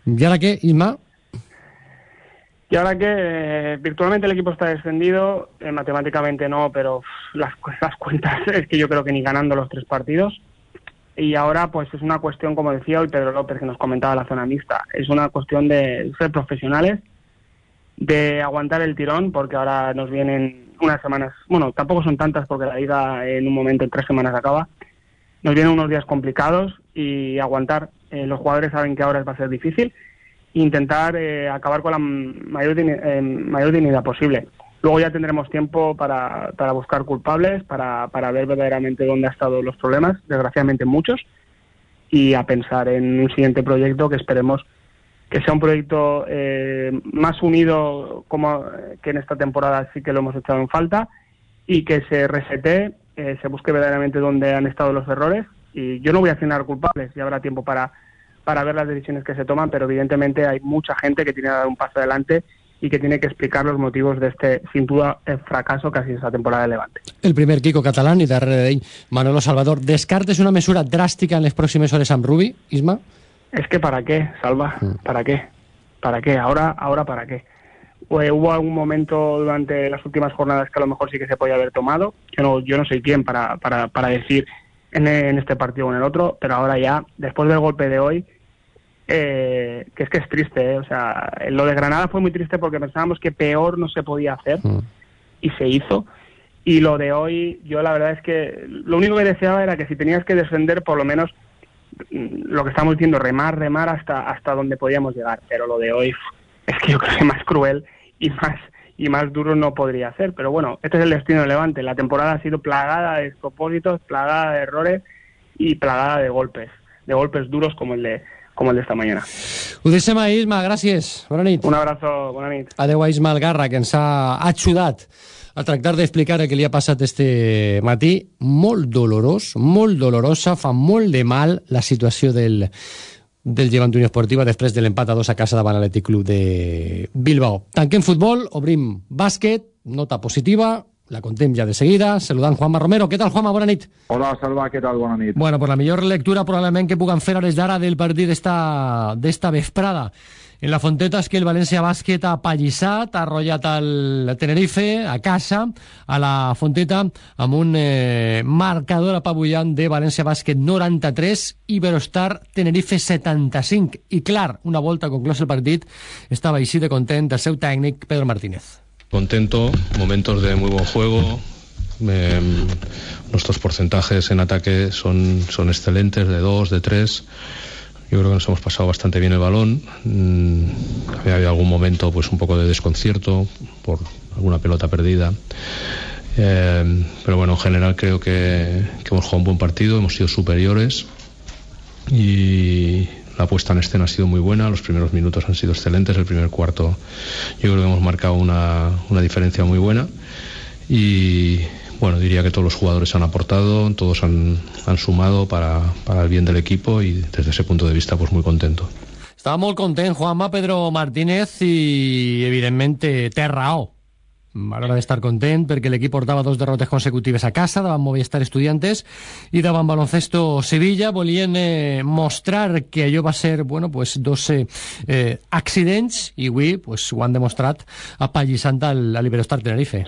Speaker 1: ¿Y ahora qué, Isma?
Speaker 16: Y ahora que eh, virtualmente el equipo está descendido, eh, matemáticamente no, pero las, las cuentas [laughs] es que yo creo que ni ganando los tres partidos. Y ahora pues es una cuestión, como decía hoy Pedro López, que nos comentaba la zona mixta, es una cuestión de ser profesionales, de aguantar el tirón, porque ahora nos vienen unas semanas, bueno, tampoco son tantas porque la liga en un momento en tres semanas acaba, nos vienen unos días complicados y aguantar. Eh, los jugadores saben que ahora va a ser difícil intentar eh, acabar con la mayor, mayor dignidad posible. Luego ya tendremos tiempo para, para buscar culpables, para, para ver verdaderamente dónde han estado los problemas, desgraciadamente muchos, y a pensar en un siguiente proyecto que esperemos que sea un proyecto eh, más unido como eh, que en esta temporada sí que lo hemos echado en falta y que se resete, eh, se busque verdaderamente dónde han estado los errores. Y yo no voy a asignar culpables, ya habrá tiempo para, para ver las decisiones que se toman, pero evidentemente hay mucha gente que tiene que dar un paso adelante y que tiene que explicar los motivos de este, sin duda, el fracaso que ha sido esta temporada de Levante.
Speaker 1: El primer Kiko catalán i darrere d'ell Manolo Salvador. Descartes una mesura dràstica en les pròximes hores amb Rubi, Isma?
Speaker 16: Es que para qué, Salva, para qué, para qué, ahora, ahora para qué. Eh, hubo algún momento durante las últimas jornadas que a lo mejor sí que se podía haber tomado. Yo no, yo no soy quien para, para, para decir en, en este partido o en el otro, pero ahora ya, después del golpe de hoy, eh, que es que es triste, ¿eh? o sea, lo de Granada fue muy triste porque pensábamos que peor no se podía hacer y se hizo. Y lo de hoy, yo la verdad es que lo único que deseaba era que si tenías que descender, por lo menos mm, lo que estamos diciendo, remar, remar hasta, hasta donde podíamos llegar. Pero lo de hoy es que yo creo que más cruel y más, y más duro no podría ser. Pero bueno, este es el destino del Levante. La temporada ha sido plagada de despropósitos, plagada de errores y plagada de golpes, de golpes duros como el de, como el de esta mañana.
Speaker 1: Ho deixem a Isma, gràcies. Bona nit.
Speaker 16: Un abrazo, bona nit.
Speaker 1: Adeu a Isma Algarra, que ens ha ajudat a tractar d'explicar el que li ha passat este matí. Molt dolorós, molt dolorosa, fa molt de mal la situació del, del Llevant Unió Esportiva després de l'empat a dos a casa davant l'Atlètic Club de Bilbao. Tanquem futbol, obrim bàsquet, nota positiva, la contem ja de seguida, saludant Juanma Romero. Què tal, Juanma? Bona nit.
Speaker 17: Hola, Salva, què tal? Bona nit.
Speaker 1: Bueno, pues la millor lectura probablement que puguem fer a hores d'ara del partit d'esta d'esta vesprada. En la Fonteta és que el València Bàsquet ha pallissat, ha arrollat el Tenerife a casa, a la Fonteta, amb un eh, marcador apabullant de València Bàsquet 93, Iberostar Tenerife 75. I clar, una volta conclòs el partit, estava així de content el seu tècnic Pedro Martínez.
Speaker 6: Contento, momentos de muy buen juego. nuestros porcentajes en ataque son, son excelentes, de dos, de tres. Yo creo que nos hemos pasado bastante bien el balón. Mm, había habido algún momento pues un poco de desconcierto por alguna pelota perdida. Eh, pero bueno, en general creo que hemos jugado un buen partido, hemos sido superiores y la puesta en escena ha sido muy buena, los primeros minutos han sido excelentes, el primer cuarto yo creo que hemos marcado una, diferencia muy buena y bueno, diría que todos los jugadores han aportado, todos han, sumado para, el bien del equipo y desde ese punto de vista pues muy contento.
Speaker 1: Estava molt content Juanma Pedro Martínez i, evidentment, té a l'hora d'estar content perquè l'equip portava dos derrotes consecutives a casa davant Movistar Estudiantes i davant Baloncesto Sevilla volien eh, mostrar que allò va ser bueno, pues, dos eh, eh, accidents i avui pues, ho han demostrat apallissant al, a l'Iberostar Tenerife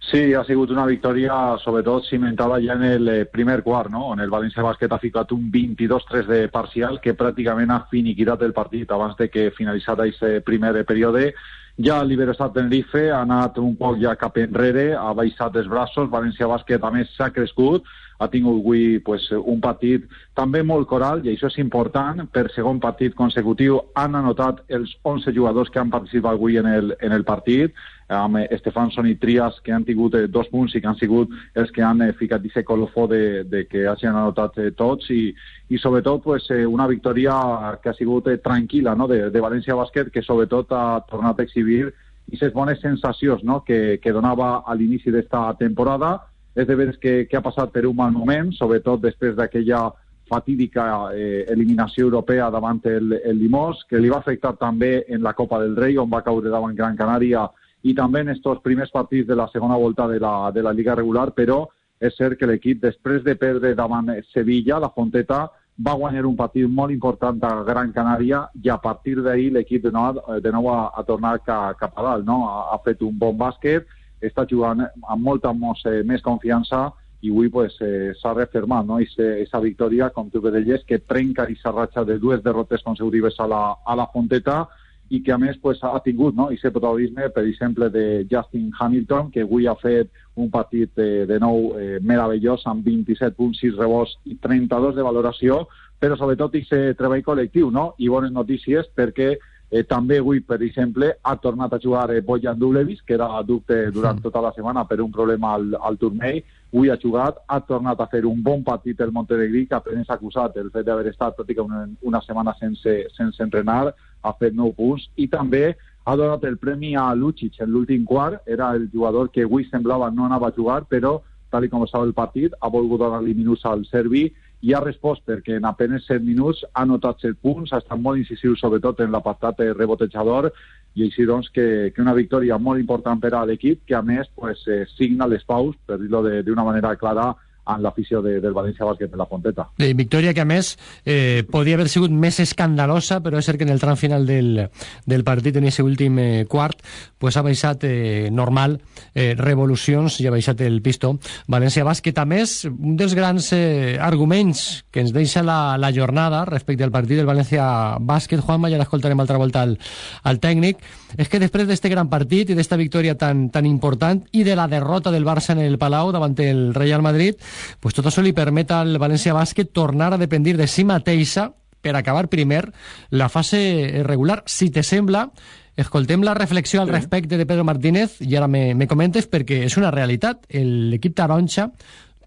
Speaker 17: Sí, ha sigut una victòria, sobretot cimentada ja en el eh, primer quart, no? on el València Bàsquet ha ficat un 22-3 de parcial que pràcticament ha finiquitat el partit abans de que finalitzat aquest primer període. Ja l'Iberostat Tenerife ha anat un poc ja cap enrere, ha baixat els braços, València Bàsquet a més s'ha crescut, ha tingut avui pues, un partit també molt coral, i això és important, per segon partit consecutiu han anotat els 11 jugadors que han participat avui en el, en el partit, amb Estefanson i Trias, que han tingut eh, dos punts i que han sigut els que han eh, ficat aquest colofó de, de que hagin anotat eh, tots, i, i sobretot pues, eh, una victòria que ha sigut eh, tranquil·la no? de, de València Bàsquet, que sobretot ha tornat a exhibir aquestes bones sensacions no? que, que donava a l'inici d'esta temporada, és de veres que, que ha passat per un mal moment, sobretot després d'aquella fatídica eh, eliminació europea davant el, el Limós, que li va afectar també en la Copa del Rei, on va caure davant Gran Canària, i també en estos primers partits de la segona volta de la, de la Lliga regular, però és cert que l'equip, després de perdre davant Sevilla, la Fonteta, va guanyar un partit molt important a Gran Canària i a partir d'ahir l'equip de nou, de nou ha, ha tornat cap, cap a dalt, no? ha, ha fet un bon bàsquet, està jugant amb molta més, eh, més confiança i avui pues, eh, s'ha reafirmat no? aquesta victòria, com tu bé deies, que trenca aquesta ratxa de dues derrotes consecutives a la, a la Fonteta i que a més pues, ha tingut no? aquest protagonisme, per exemple, de Justin Hamilton, que avui ha fet un partit eh, de nou eh, meravellós amb 27 punts, 6 rebots i 32 de valoració, però sobretot aquest treball col·lectiu no? i bones notícies perquè Eh, també avui, per exemple, ha tornat a jugar eh, Bojan Dublevis, que era dubte durant sí. tota la setmana per un problema al, al torneig. Avui ha jugat, ha tornat a fer un bon partit el Montenegrí, que apenas ha acusat el fet d'haver estat pràcticament una, una setmana sense, sense entrenar, ha fet 9 punts, i també ha donat el premi a Lucic. En l'últim quart, era el jugador que avui semblava no anava a jugar, però, tal com estava el partit, ha volgut donar-li minuts al Servi i ha respost perquè en apenes 7 minuts ha notat 7 punts, ha estat molt incisiu sobretot en l'apartat rebotejador i així doncs que, que una victòria molt important per a l'equip que a més pues, eh, signa les paus, per dir-ho d'una manera clara, en l'afició de, del València Bàsquet de la Fonteta.
Speaker 1: Eh, victòria que, a més, eh, podia haver sigut més escandalosa, però és cert que en el tram final del, del partit, en aquest últim eh, quart, pues ha baixat eh, normal eh, revolucions i ha baixat el pistó. València Bàsquet, a més, un dels grans eh, arguments que ens deixa la, la jornada respecte al partit del València Bàsquet, Juanma, ja l'escoltarem altra volta al, al tècnic, és que després d'este gran partit i d'esta victòria tan, tan important i de la derrota del Barça en el Palau davant el Real Madrid, pues tot això li permet al València Bàsquet tornar a dependir de si mateixa per acabar primer la fase regular. Si te sembla, escoltem la reflexió al respecte de Pedro Martínez i ara me, me comentes perquè és una realitat. L'equip taronja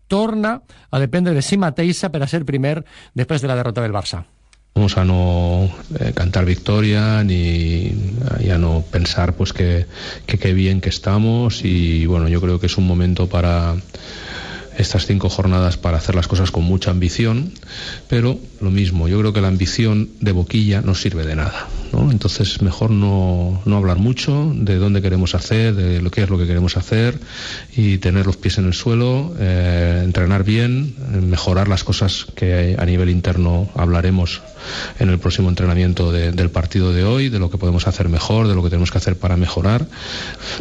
Speaker 1: torna a dependre de si mateixa per a ser primer després de la derrota del Barça.
Speaker 6: Vamos a no eh, cantar victoria ni a no pensar pues que, que qué bien que estamos y bueno yo creo que es un momento para estas cinco jornadas para hacer las cosas con mucha ambición, pero lo mismo, yo creo que la ambición de boquilla no sirve de nada. ¿No? Entonces, mejor no, no, hablar mucho de dónde queremos hacer, de lo que es lo que queremos hacer y tener los pies en el suelo, eh, entrenar bien, mejorar las cosas que a nivel interno hablaremos en el próximo entrenamiento de, del partido de hoy, de lo que podemos hacer mejor, de lo que tenemos que hacer para mejorar.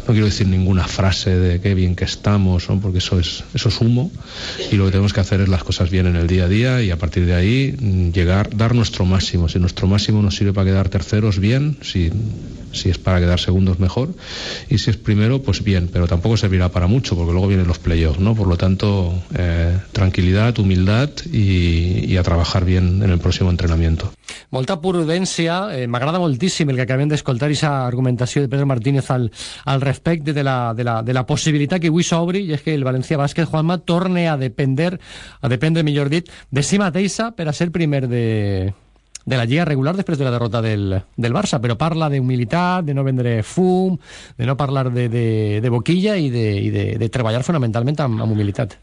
Speaker 6: No quiero decir ninguna frase de qué bien que estamos, ¿no? porque eso es, eso es humo y lo que tenemos que hacer es las cosas bien en el día a día y a partir de ahí mm, llegar, dar nuestro máximo. Si nuestro máximo nos sirve para quedar terceros, bien. Si, si es para quedar segundos, mejor. Y si es primero, pues bien. Pero tampoco servirá para mucho porque luego vienen los playoffs, ¿no? Por lo tanto, eh, tranquilidad, humildad y, y a trabajar bien en el próximo entrenamiento.
Speaker 1: Molta prudència, eh, m'agrada moltíssim el que acabem d'escoltar aquesta argumentació de Pedro Martínez al, al respecte de la, de, la, de la possibilitat que avui s'obri i és que el Valencia Bàsquet, Juanma, torne a depender, a dependre, millor dit, de si mateixa per a ser primer de, de la Lliga regular després de la derrota del, del Barça, però parla d'humilitat, de no vendre fum, de no parlar de, de, de boquilla i de, i de, de treballar fonamentalment amb, amb humilitat.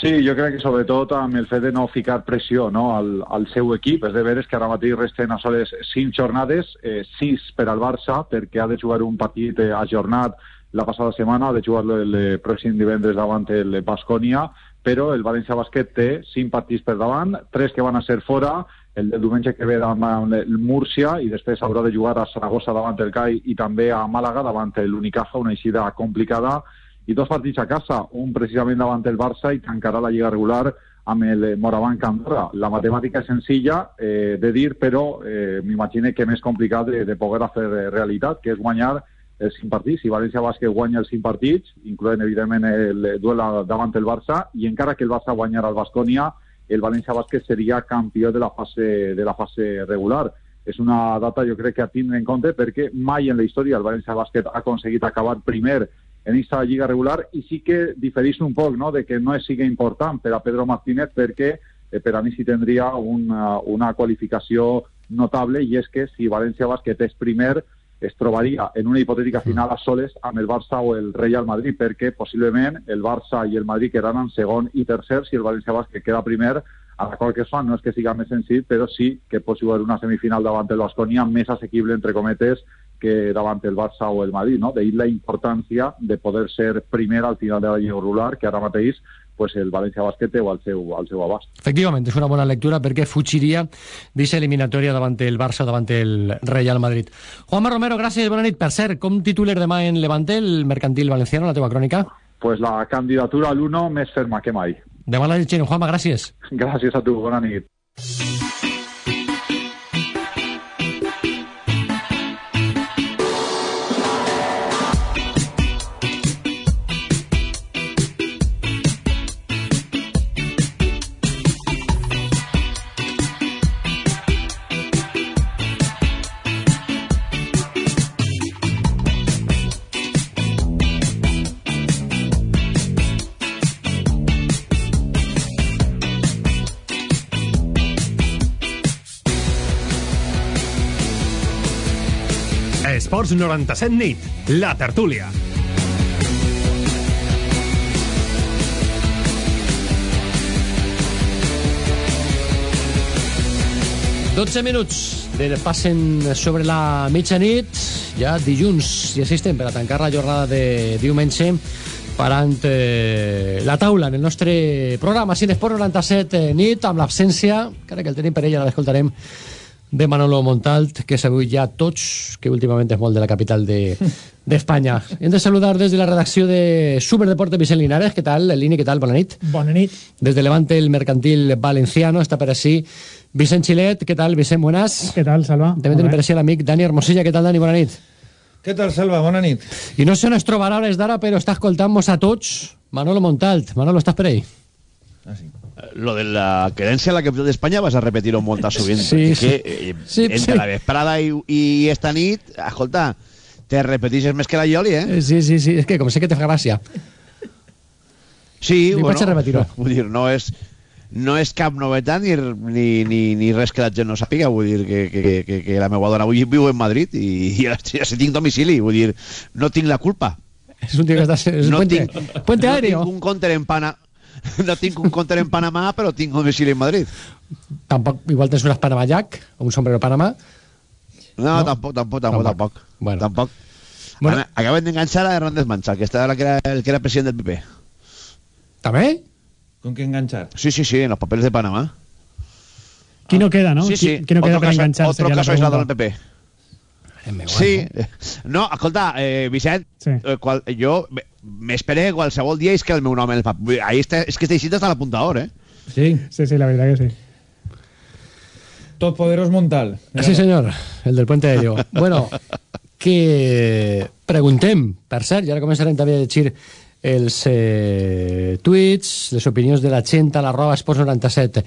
Speaker 17: Sí, jo crec que sobretot amb el fet de no ficar pressió no, al, al seu equip, és de veres que ara mateix resten a soles 5 jornades, eh, 6 per al Barça, perquè ha de jugar un partit eh, ajornat la passada setmana, ha de jugar el, el pròxim divendres davant el Bascònia, però el València Basquet té 5 partits per davant, 3 que van a ser fora, el del diumenge que ve davant el Múrcia i després haurà de jugar a Saragossa davant el CAI i també a Màlaga davant l'Unicaja, una eixida complicada i dos partits a casa, un precisament davant el Barça i tancarà la Lliga regular amb el Morabanc Andorra. La matemàtica és senzilla eh, de dir, però eh, m'imagino que més complicat de, de poder fer realitat, que és guanyar els cinc partits. Si València Bàsquet guanya els cinc partits, incloent evidentment el duel davant el Barça, i encara que el Barça guanyarà el Bascònia, el València Bàsquet seria campió de la fase, de la fase regular. És una data, jo crec que a tindre en compte perquè mai en la història el València Bàsquet ha aconseguit acabar primer en aquesta lliga regular i sí que diferís un poc no? de que no és siga important per a Pedro Martínez perquè eh, per a mi sí tindria una, una qualificació notable i és que si València Bàsquet és primer es trobaria en una hipotètica final a soles amb el Barça o el Real Madrid perquè possiblement el Barça i el Madrid quedaran segon i tercer si el València Bàsquet queda primer a l'acord que es fa no és que siga més senzill, però sí que pot jugar una semifinal davant el Basconia més assequible, entre cometes, que davant el Barça o el Madrid, no? D'ahir la importància de poder ser primer al final de la Lliga Rural, que ara mateix pues el València Basquet o al seu, al seu abast.
Speaker 1: Efectivament, és una bona lectura perquè fugiria d'aquesta eliminatòria davant el Barça davant el Real Madrid. Juanma Romero, gràcies, bona nit. Per cert, com tituler demà en Levante, el mercantil valenciano, la teva crònica?
Speaker 17: Pues la candidatura a l'uno més ferma que mai.
Speaker 1: Demà la llegirem. Juanma, gràcies.
Speaker 17: Gràcies a tu, bona nit.
Speaker 18: Esports 97 nit, la tertúlia.
Speaker 1: Dotze minuts de passen sobre la mitjanit, ja dilluns, i assistem per a tancar la jornada de diumenge parant eh, la taula en el nostre programa Cinesport 97 eh, nit, amb l'absència, encara que el tenim per ella, l'escoltarem, de Manolo Montalt, que sabeu ja tots que últimament és molt de la capital [laughs] d'Espanya. De, Hem de saludar des de la redacció de Superdeporte Vicent Linares. Què tal, Lini? Què tal? Bona nit.
Speaker 19: Bona nit.
Speaker 1: Des de Levante, el mercantil valenciano, està per així Vicent Xilet. Què tal, Vicent? Buenas.
Speaker 19: Què tal, Salva?
Speaker 1: També tenim per així l'amic Dani Hermosilla. Què tal, Dani? Bona nit.
Speaker 20: Què tal, Salva? Bona nit.
Speaker 1: I no sé on es trobarà a hores d'ara, però està escoltant-nos a tots Manolo Montalt. Manolo, estàs per ahí?
Speaker 20: Ah, sí.
Speaker 11: Lo de la creencia en la capital de España vas a repetir-ho moltes sovint.
Speaker 1: Sí, sí.
Speaker 11: Que, eh,
Speaker 1: Sí,
Speaker 11: entre
Speaker 1: sí.
Speaker 11: la vesprada i, i esta nit, escolta, te repetixes més que la Ioli, eh?
Speaker 1: Eh, Sí, sí, sí. És que com sé que te fa gràcia.
Speaker 11: Sí,
Speaker 1: Li
Speaker 11: bueno,
Speaker 1: vaig a repetir-ho. [laughs]
Speaker 11: vull dir, no és, no és cap novetat ni, ni, ni, ni res que la gent no sàpiga, vull dir que, que, que, que la meva dona avui viu en Madrid i, i ja, si tinc domicili, vull dir, no tinc la culpa.
Speaker 1: És un tio que està... És
Speaker 11: No
Speaker 1: puente,
Speaker 11: tinc,
Speaker 1: puente
Speaker 11: no
Speaker 1: aéreo.
Speaker 11: tinc un compte en Pana, [laughs] no tinc un compte en Panamà, però tinc domicili en Madrid.
Speaker 1: Tampoc, igual tens unes Panamà Jack, o un sombrero Panamà.
Speaker 11: No, tampoc, tampoc, tampoc, tampoc.
Speaker 1: Bueno.
Speaker 11: Tampoc.
Speaker 1: Bueno.
Speaker 11: Acaben d'enganxar a Hernández Mancha, que, estava, que era el que era president del PP.
Speaker 1: ¿També?
Speaker 20: ¿Con qué enganchar?
Speaker 11: Sí, sí, sí, en los papeles de Panamá.
Speaker 19: Qui no queda, no?
Speaker 11: Sí, sí.
Speaker 19: Qui, no queda
Speaker 11: otro
Speaker 19: per
Speaker 11: caso,
Speaker 19: enganxar?
Speaker 11: Otro caso aislado del. PP. Sí. No, escolta, eh, Vicent,
Speaker 19: Sí.
Speaker 11: eh, qual, jo m'esperé qualsevol dia és que el meu nom el fa. Ahí està, és que este sitio està a l'apuntador, eh?
Speaker 20: Sí.
Speaker 19: Sí, sí, la veritat que sí.
Speaker 20: Totpoderos Montal.
Speaker 1: Sí, senyor, el del puente aéreo. [laughs] Bueno, que preguntem, per cert, i ara començarem també a llegir els eh, tuits, les opinions de la gent a l'arroba esports 97.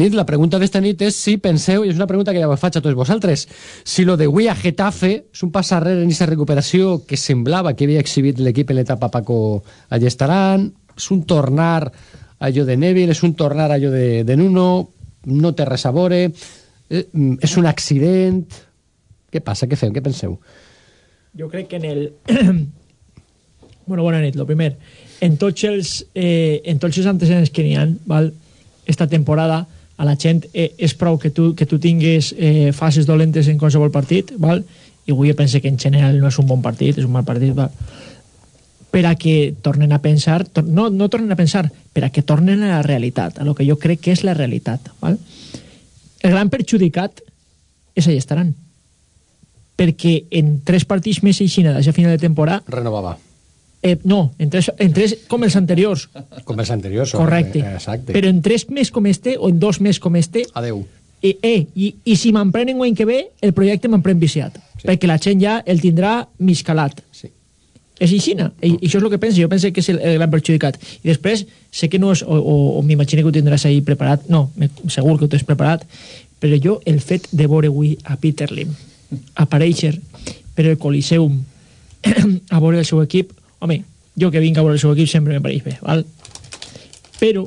Speaker 1: Nit, la pregunta d'esta nit és si penseu, i és una pregunta que ja faig a tots vosaltres, si lo de avui a Getafe és un pas arrere en aquesta recuperació que semblava que havia exhibit l'equip en l'etapa Paco Allestaran, és un tornar allò de Neville, és un tornar allò de, de Nuno, no té res a veure, eh, mm, és un accident... Què passa? Què fem? Què penseu?
Speaker 19: Jo crec que en el... [clears throat] bueno, bona nit, lo primer. En tots els, eh, en tots els antecedents que n'hi ha, val? esta temporada, a la gent eh, és prou que tu, que tu tingues eh, fases dolentes en qualsevol partit, val? i avui pense que en general no és un bon partit, és un mal partit, val? per a que tornen a pensar, tor no, no tornen a pensar, per a que tornen a la realitat, a lo que jo crec que és la realitat. Val? El gran perjudicat és Allestaran perquè en tres partits més aixina a final de temporada
Speaker 1: Renovava.
Speaker 19: Eh, no, en tres, en tres com els anteriors
Speaker 1: Com els anteriors.
Speaker 19: correcte,
Speaker 1: exacte.
Speaker 19: però en tres més com este o en dos més com este
Speaker 1: Adeu.
Speaker 19: eh, eh, i, i si me'n prenen l'any que ve el projecte me'n pren viciat sí. perquè la gent ja el tindrà mig calat.
Speaker 1: Sí.
Speaker 19: És aixina, i, i això és el que penso, jo penso que és el, el gran perjudicat. I després, sé que no és, o, o, o m'imagino que ho tindràs ahí preparat, no, segur que ho tens preparat, però jo el fet de veure avui a Peter Lim aparèixer per el Coliseum [clears throat] a veure el seu equip, home, jo que vinc a veure el seu equip sempre me pareix bé, val? però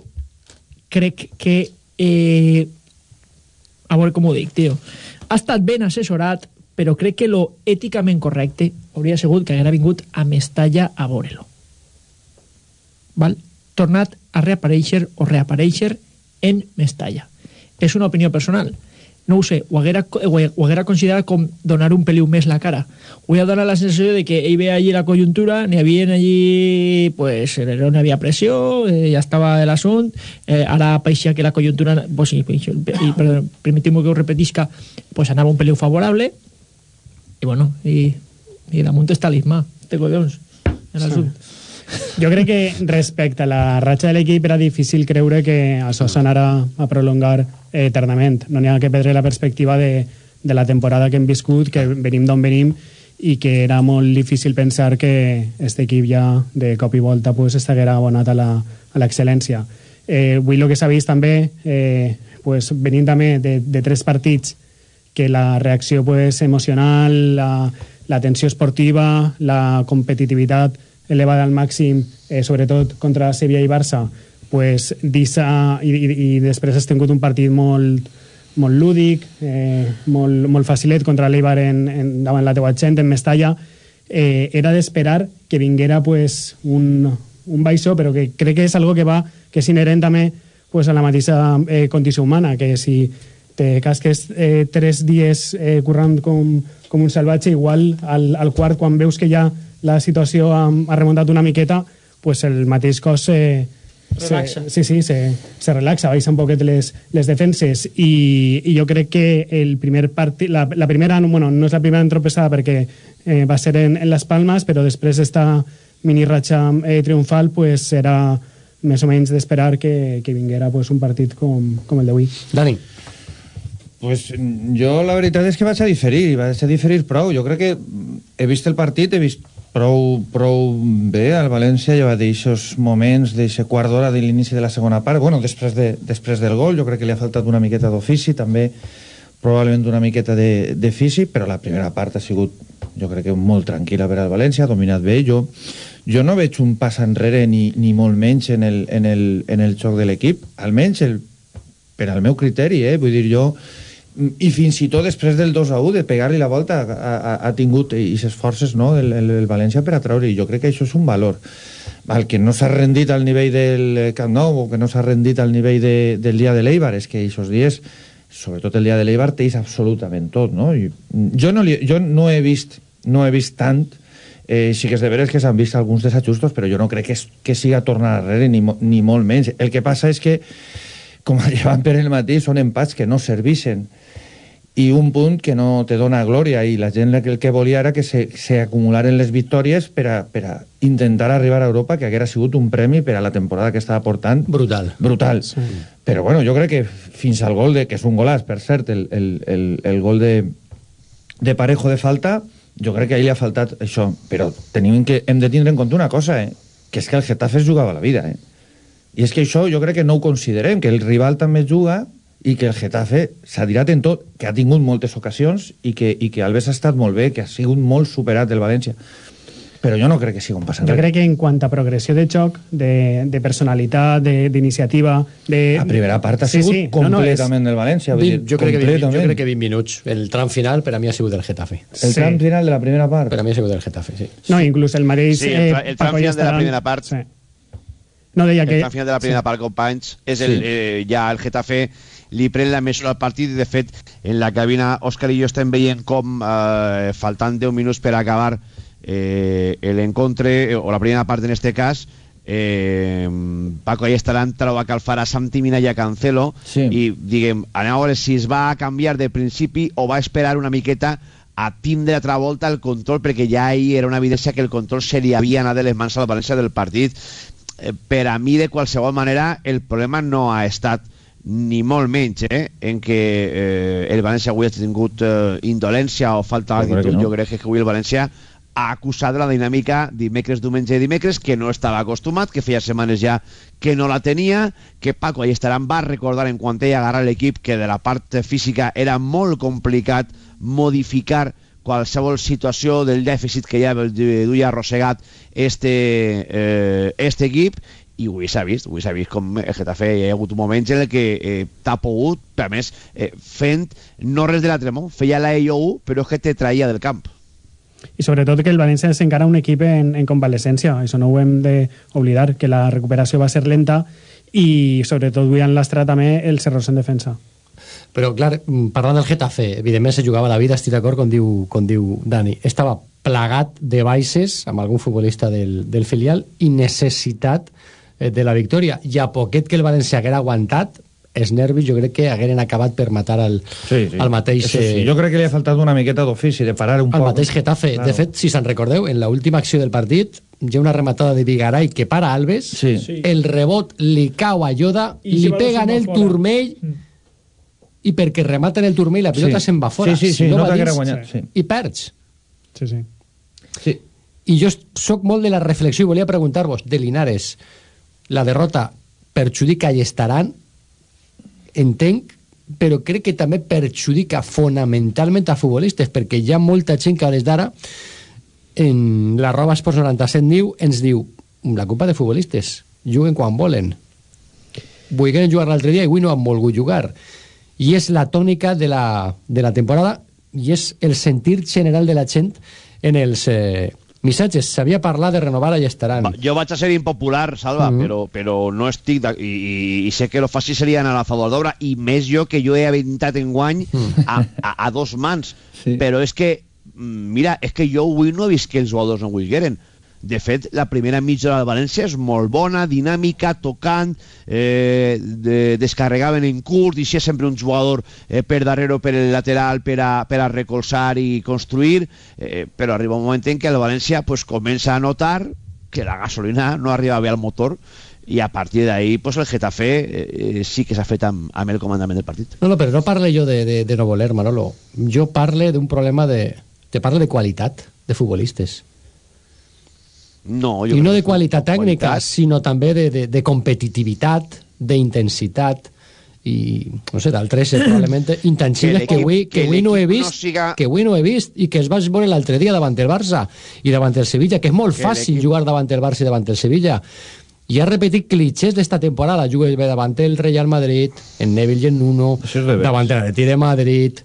Speaker 19: crec que eh, a veure com ho dic, tio ha estat ben assessorat però crec que lo èticament correcte hauria sigut que haguera vingut a Mestalla a veure-lo val? tornat a reaparèixer o reaparèixer en Mestalla és una opinió personal no ho sé, ho haguera, ho haguera considerat com donar un peliu més la cara. Vull a donar la sensació de que ell ve allí la conjuntura, n'hi havia allí, pues, no hi havia pressió, eh, ja estava l'assunt, eh, ara paixia que la conjuntura, pues, i, i, perdó, permetim que ho repetisca, pues, anava un peliu favorable, i bueno, i, i damunt està l'Isma, té collons, en l'assunt. Sí.
Speaker 21: Jo crec que respecte a la ratxa de l'equip era difícil creure que això s'anara a prolongar eternament. No n'hi ha que perdre la perspectiva de, de la temporada que hem viscut, que venim d'on venim i que era molt difícil pensar que aquest equip ja de cop i volta pues, estaguera abonat a l'excel·lència. Eh, avui el que s'ha vist també, eh, pues, venint també de, de tres partits, que la reacció pues, emocional, la, la tensió esportiva, la competitivitat elevada al màxim, eh, sobretot contra Sevilla i Barça, pues, dissa, i, i, i després has tingut un partit molt, molt lúdic, eh, molt, molt facilet contra l'Eibar en, en, davant la teua gent, en Mestalla, eh, era d'esperar que vinguera pues, un, un baixó, però que crec que és algo que va que és inherent també pues, a la mateixa eh, condició humana, que si te casques eh, tres dies eh, currant com, com un salvatge, igual al, al quart, quan veus que ja la situació ha, ha remuntat una miqueta, pues el mateix cos se,
Speaker 19: Relaxa.
Speaker 21: Se, sí, sí, se, se relaxa, baixa un poquet les, les defenses i, i jo crec que el primer partit, la, la primera, bueno, no és la primera entropeçada perquè eh, va ser en, en les Palmes, però després d'esta mini ratxa eh, triomfal pues, serà més o menys d'esperar que, que vinguera pues, un partit com, com el d'avui.
Speaker 1: Dani.
Speaker 20: Pues jo la veritat és que vaig a diferir, vaig a diferir prou. Jo crec que he vist el partit, he vist prou, prou bé al València lleva d'aixos moments, d'aquest quart d'hora de l'inici de la segona part, bueno, després, de, després del gol jo crec que li ha faltat una miqueta d'ofici també probablement una miqueta de, de físic, però la primera part ha sigut jo crec que molt tranquil·la per al València, ha dominat bé jo, jo no veig un pas enrere ni, ni molt menys en el, en el, en el xoc de l'equip almenys el, per al meu criteri eh? vull dir jo i fins i tot després del 2 a 1 de pegar-li la volta ha, ha, ha tingut aquestes forces no, el, el, el València per atraure i jo crec que això és un valor. El que no s'ha rendit al nivell del Camp Nou o que no s'ha rendit al nivell de, del dia de l'Eibar és que aquests dies sobretot el dia de l'Eibar teix absolutament tot no? I jo, no li, jo no he vist no he vist tant eh, sí que és de veres que s'han vist alguns desajustos però jo no crec que, és, que siga tornar darrere ni, ni molt menys. El que passa és que com [laughs] llevan per el matí són empats que no servixen i un punt que no te dona glòria i la gent el que volia era que se, se acumularen les victòries per a, per a intentar arribar a Europa que haguera sigut un premi per a la temporada que estava portant
Speaker 1: brutal,
Speaker 20: brutal. Sí. però bueno, jo crec que fins al gol de, que és un golàs per cert el, el, el, el gol de, de Parejo de falta jo crec que ahir li ha faltat això però tenim que, hem de tindre en compte una cosa eh? que és que el Getafe es jugava la vida eh? I és que això jo crec que no ho considerem que el rival també juga i que el Getafe s'ha tirat en tot, que ha tingut moltes ocasions i que, i que Alves ha estat molt bé, que ha sigut molt superat del València. Però jo no crec que sigui un passant.
Speaker 21: Jo crec que en quant a progressió de joc, de, de personalitat, d'iniciativa... De...
Speaker 20: La primera part ha sí, sigut sí. completament no, no, és... del València. Vull dir,
Speaker 1: jo, crec que 20, jo crec que 20 minuts. El tram final per a mi ha sigut el Getafe.
Speaker 20: El tram sí. final de la primera part?
Speaker 1: Per a mi ha sigut el Getafe, sí.
Speaker 21: No, inclús el mateix...
Speaker 11: Sí, el, tra el tram final de la primera part... Sí.
Speaker 21: No, deia que...
Speaker 11: El tram final de la primera sí. part, companys, és el, sí. eh, ja el Getafe li pren la mesura al partit i de fet en la cabina Òscar i jo estem veient com eh, faltant 10 minuts per acabar eh, l'encontre eh, o la primera part en este cas eh, Paco Ayestarán troba que el farà Santi Mina i a Cancelo
Speaker 20: sí.
Speaker 11: i diguem, anem a veure si es va a canviar de principi o va a esperar una miqueta a tindre altra volta el control perquè ja ahir era una evidència que el control se li havia anat de les mans a la València del partit per a mi de qualsevol manera el problema no ha estat ni molt menys, eh? en què eh, el València avui ha tingut eh, indolència o falta d'actitud.
Speaker 20: que no.
Speaker 11: Jo crec que avui el València ha acusat la dinàmica dimecres, diumenge i dimecres, que no estava acostumat, que feia setmanes ja que no la tenia, que Paco Allestaran va recordar en quan ell agarrar l'equip que de la part física era molt complicat modificar qualsevol situació del dèficit que ja duia arrossegat este, eh, este equip i avui s'ha vist, avui s'ha vist com el Getafe hi ha hagut moments en el que eh, t'ha pogut, a més eh, fent no res de la tremor, feia la EIO però és que te traïa del camp
Speaker 21: i sobretot que el València és encara un equip en, en convalescència, això no ho hem d'oblidar, que la recuperació va ser lenta i sobretot avui han lastrat també el Cerros en defensa.
Speaker 1: Però, clar, mm, parlant del Getafe, evidentment se jugava la vida, estic d'acord, com, diu, com diu Dani. Estava plagat de baixes amb algun futbolista del, del filial i necessitat eh, de la victòria. I a poquet que el València haguera aguantat, els nervis jo crec que hagueren acabat per matar al,
Speaker 20: Sí, sí.
Speaker 1: al mateix...
Speaker 20: Eso sí,
Speaker 1: eh,
Speaker 20: jo crec que li ha faltat una miqueta d'ofici, de parar un
Speaker 1: al
Speaker 20: poc.
Speaker 1: mateix Getafe.
Speaker 20: Claro.
Speaker 1: De fet, si se'n recordeu, en l'última acció del partit hi ha una rematada de Vigaray que para Alves,
Speaker 20: Sí.
Speaker 19: Sí.
Speaker 1: el rebot li cau a Yoda,
Speaker 19: I
Speaker 1: li pega en el
Speaker 19: fora.
Speaker 1: turmell i perquè remata en el turmell la pilota
Speaker 20: Sí.
Speaker 1: se'n va fora.
Speaker 20: Sí, sí, sí,
Speaker 1: Si no
Speaker 20: nota
Speaker 1: va dins,
Speaker 20: guanyat, sí.
Speaker 1: I perds.
Speaker 21: Sí, sí.
Speaker 20: Sí.
Speaker 1: I jo sóc molt de la reflexió i volia preguntar-vos, de Linares, la derrota perjudica i estaran, entenc, però crec que també perjudica fonamentalment a futbolistes, perquè hi ha molta gent que a des d'ara en la roba Esports 97 New ens diu la culpa de futbolistes, juguen quan volen volgueren jugar l'altre dia i avui no han volgut jugar i és la tònica de la, de la temporada i és el sentir general de la gent en els eh, missatges. S'havia parlat de renovar a Estaran.
Speaker 11: jo vaig a ser impopular, Salva,
Speaker 1: Mhm.
Speaker 11: però, però no estic d'ac- i, i, sé que lo fàcil seria anar a favor d'obra i més jo que jo he aventat en guany a, a, a dos mans
Speaker 20: Sí.
Speaker 11: però és que mm, mira, és que jo avui no he vist que els jugadors no volgueren de fet, la primera mitja hora del València és molt bona, dinàmica, tocant, eh, de, descarregaven en curt, i si és sempre un jugador eh, per darrere o per el lateral per a, per a recolzar i construir, eh, però arriba un moment en què el València pues, comença a notar que la gasolina no arriba bé al motor i a partir d'ahí pues, el Getafe eh, eh, sí que s'ha fet amb, amb el comandament del partit.
Speaker 1: No, no, però no parle jo de, de, de no voler, Manolo. Jo parle d'un problema de... Te parle de qualitat de futbolistes.
Speaker 11: No, jo
Speaker 1: I no de
Speaker 11: que
Speaker 1: qualitat tècnica,
Speaker 11: qualitat.
Speaker 1: sinó també de, de, de competitivitat, d'intensitat i, no sé, d'altres eh, [clears throat] probablement intangibles que,
Speaker 11: l'equip-
Speaker 1: avui, que,
Speaker 11: que
Speaker 1: avui no he
Speaker 11: l'equip no
Speaker 1: vist
Speaker 11: siga-
Speaker 1: que avui no he vist i que es va veure l'altre dia davant el Barça i davant el Sevilla, que és molt
Speaker 11: Que
Speaker 1: fàcil jugar davant el Barça i davant el Sevilla. I ha repetit clichés d'esta temporada juga bé davant el Real Madrid en Neville i en Nuno
Speaker 20: és de
Speaker 1: davant l'Atleti de Madrid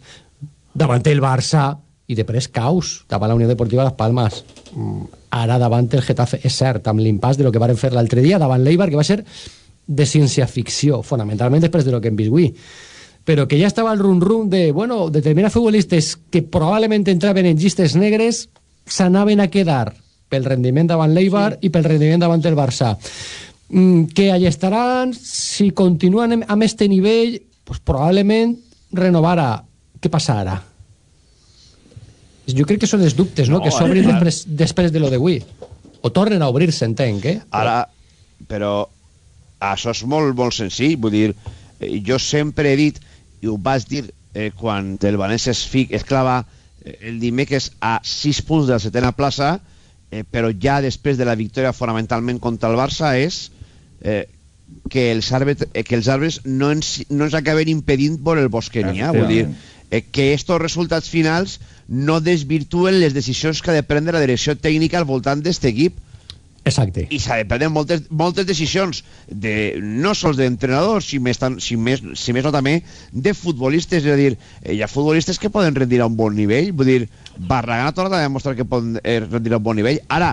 Speaker 1: davant el Barça i després caus davant la Unió Deportiva Las Palmas Mm, ara davant el Getafe és cert, amb l'impàs de lo que varen fer l'altre dia davant l'Eibar, que va ser de ciència-ficció, fonamentalment després de lo que hem vist avui però que ja estava el rum-rum de, bueno, determinats futbolistes que probablement entraven en llistes negres s'anaven a quedar pel rendiment davant l'Eibar sí. i pel rendiment davant el Barça. Mm, que allà estaran, si continuen amb- este nivell, pues probablement renovarà. Què passa ara? Jo crec que són els dubtes, no?
Speaker 11: No,
Speaker 1: que s'obrin després, després de lo d'avui. O tornen a obrir-se, entenc, eh?
Speaker 11: Ara, però això és molt, molt senzill. Vull dir, eh, jo sempre he dit, i ho vaig dir eh, quan el València es, fic, es clava eh, el dimecres a 6 punts de la setena plaça, eh, però ja després de la victòria fonamentalment contra el Barça és eh, que els àrbitres, eh, que els àrbitres no ens, no ens acaben impedint per el bosc que n'hi ha. Vull dir, eh, que estos resultats finals no desvirtuen les decisions que ha de prendre la direcció tècnica al voltant d'aquest equip.
Speaker 1: Exacte.
Speaker 11: i s'ha de prendre moltes, moltes decisions de, no sols d'entrenadors si més, tan, si, més, si més no també de futbolistes, és a dir eh, hi ha futbolistes que poden rendir a un bon nivell. Vull dir, Barragán ha tornat a demostrar que poden eh, rendir a un bon nivell. Ara,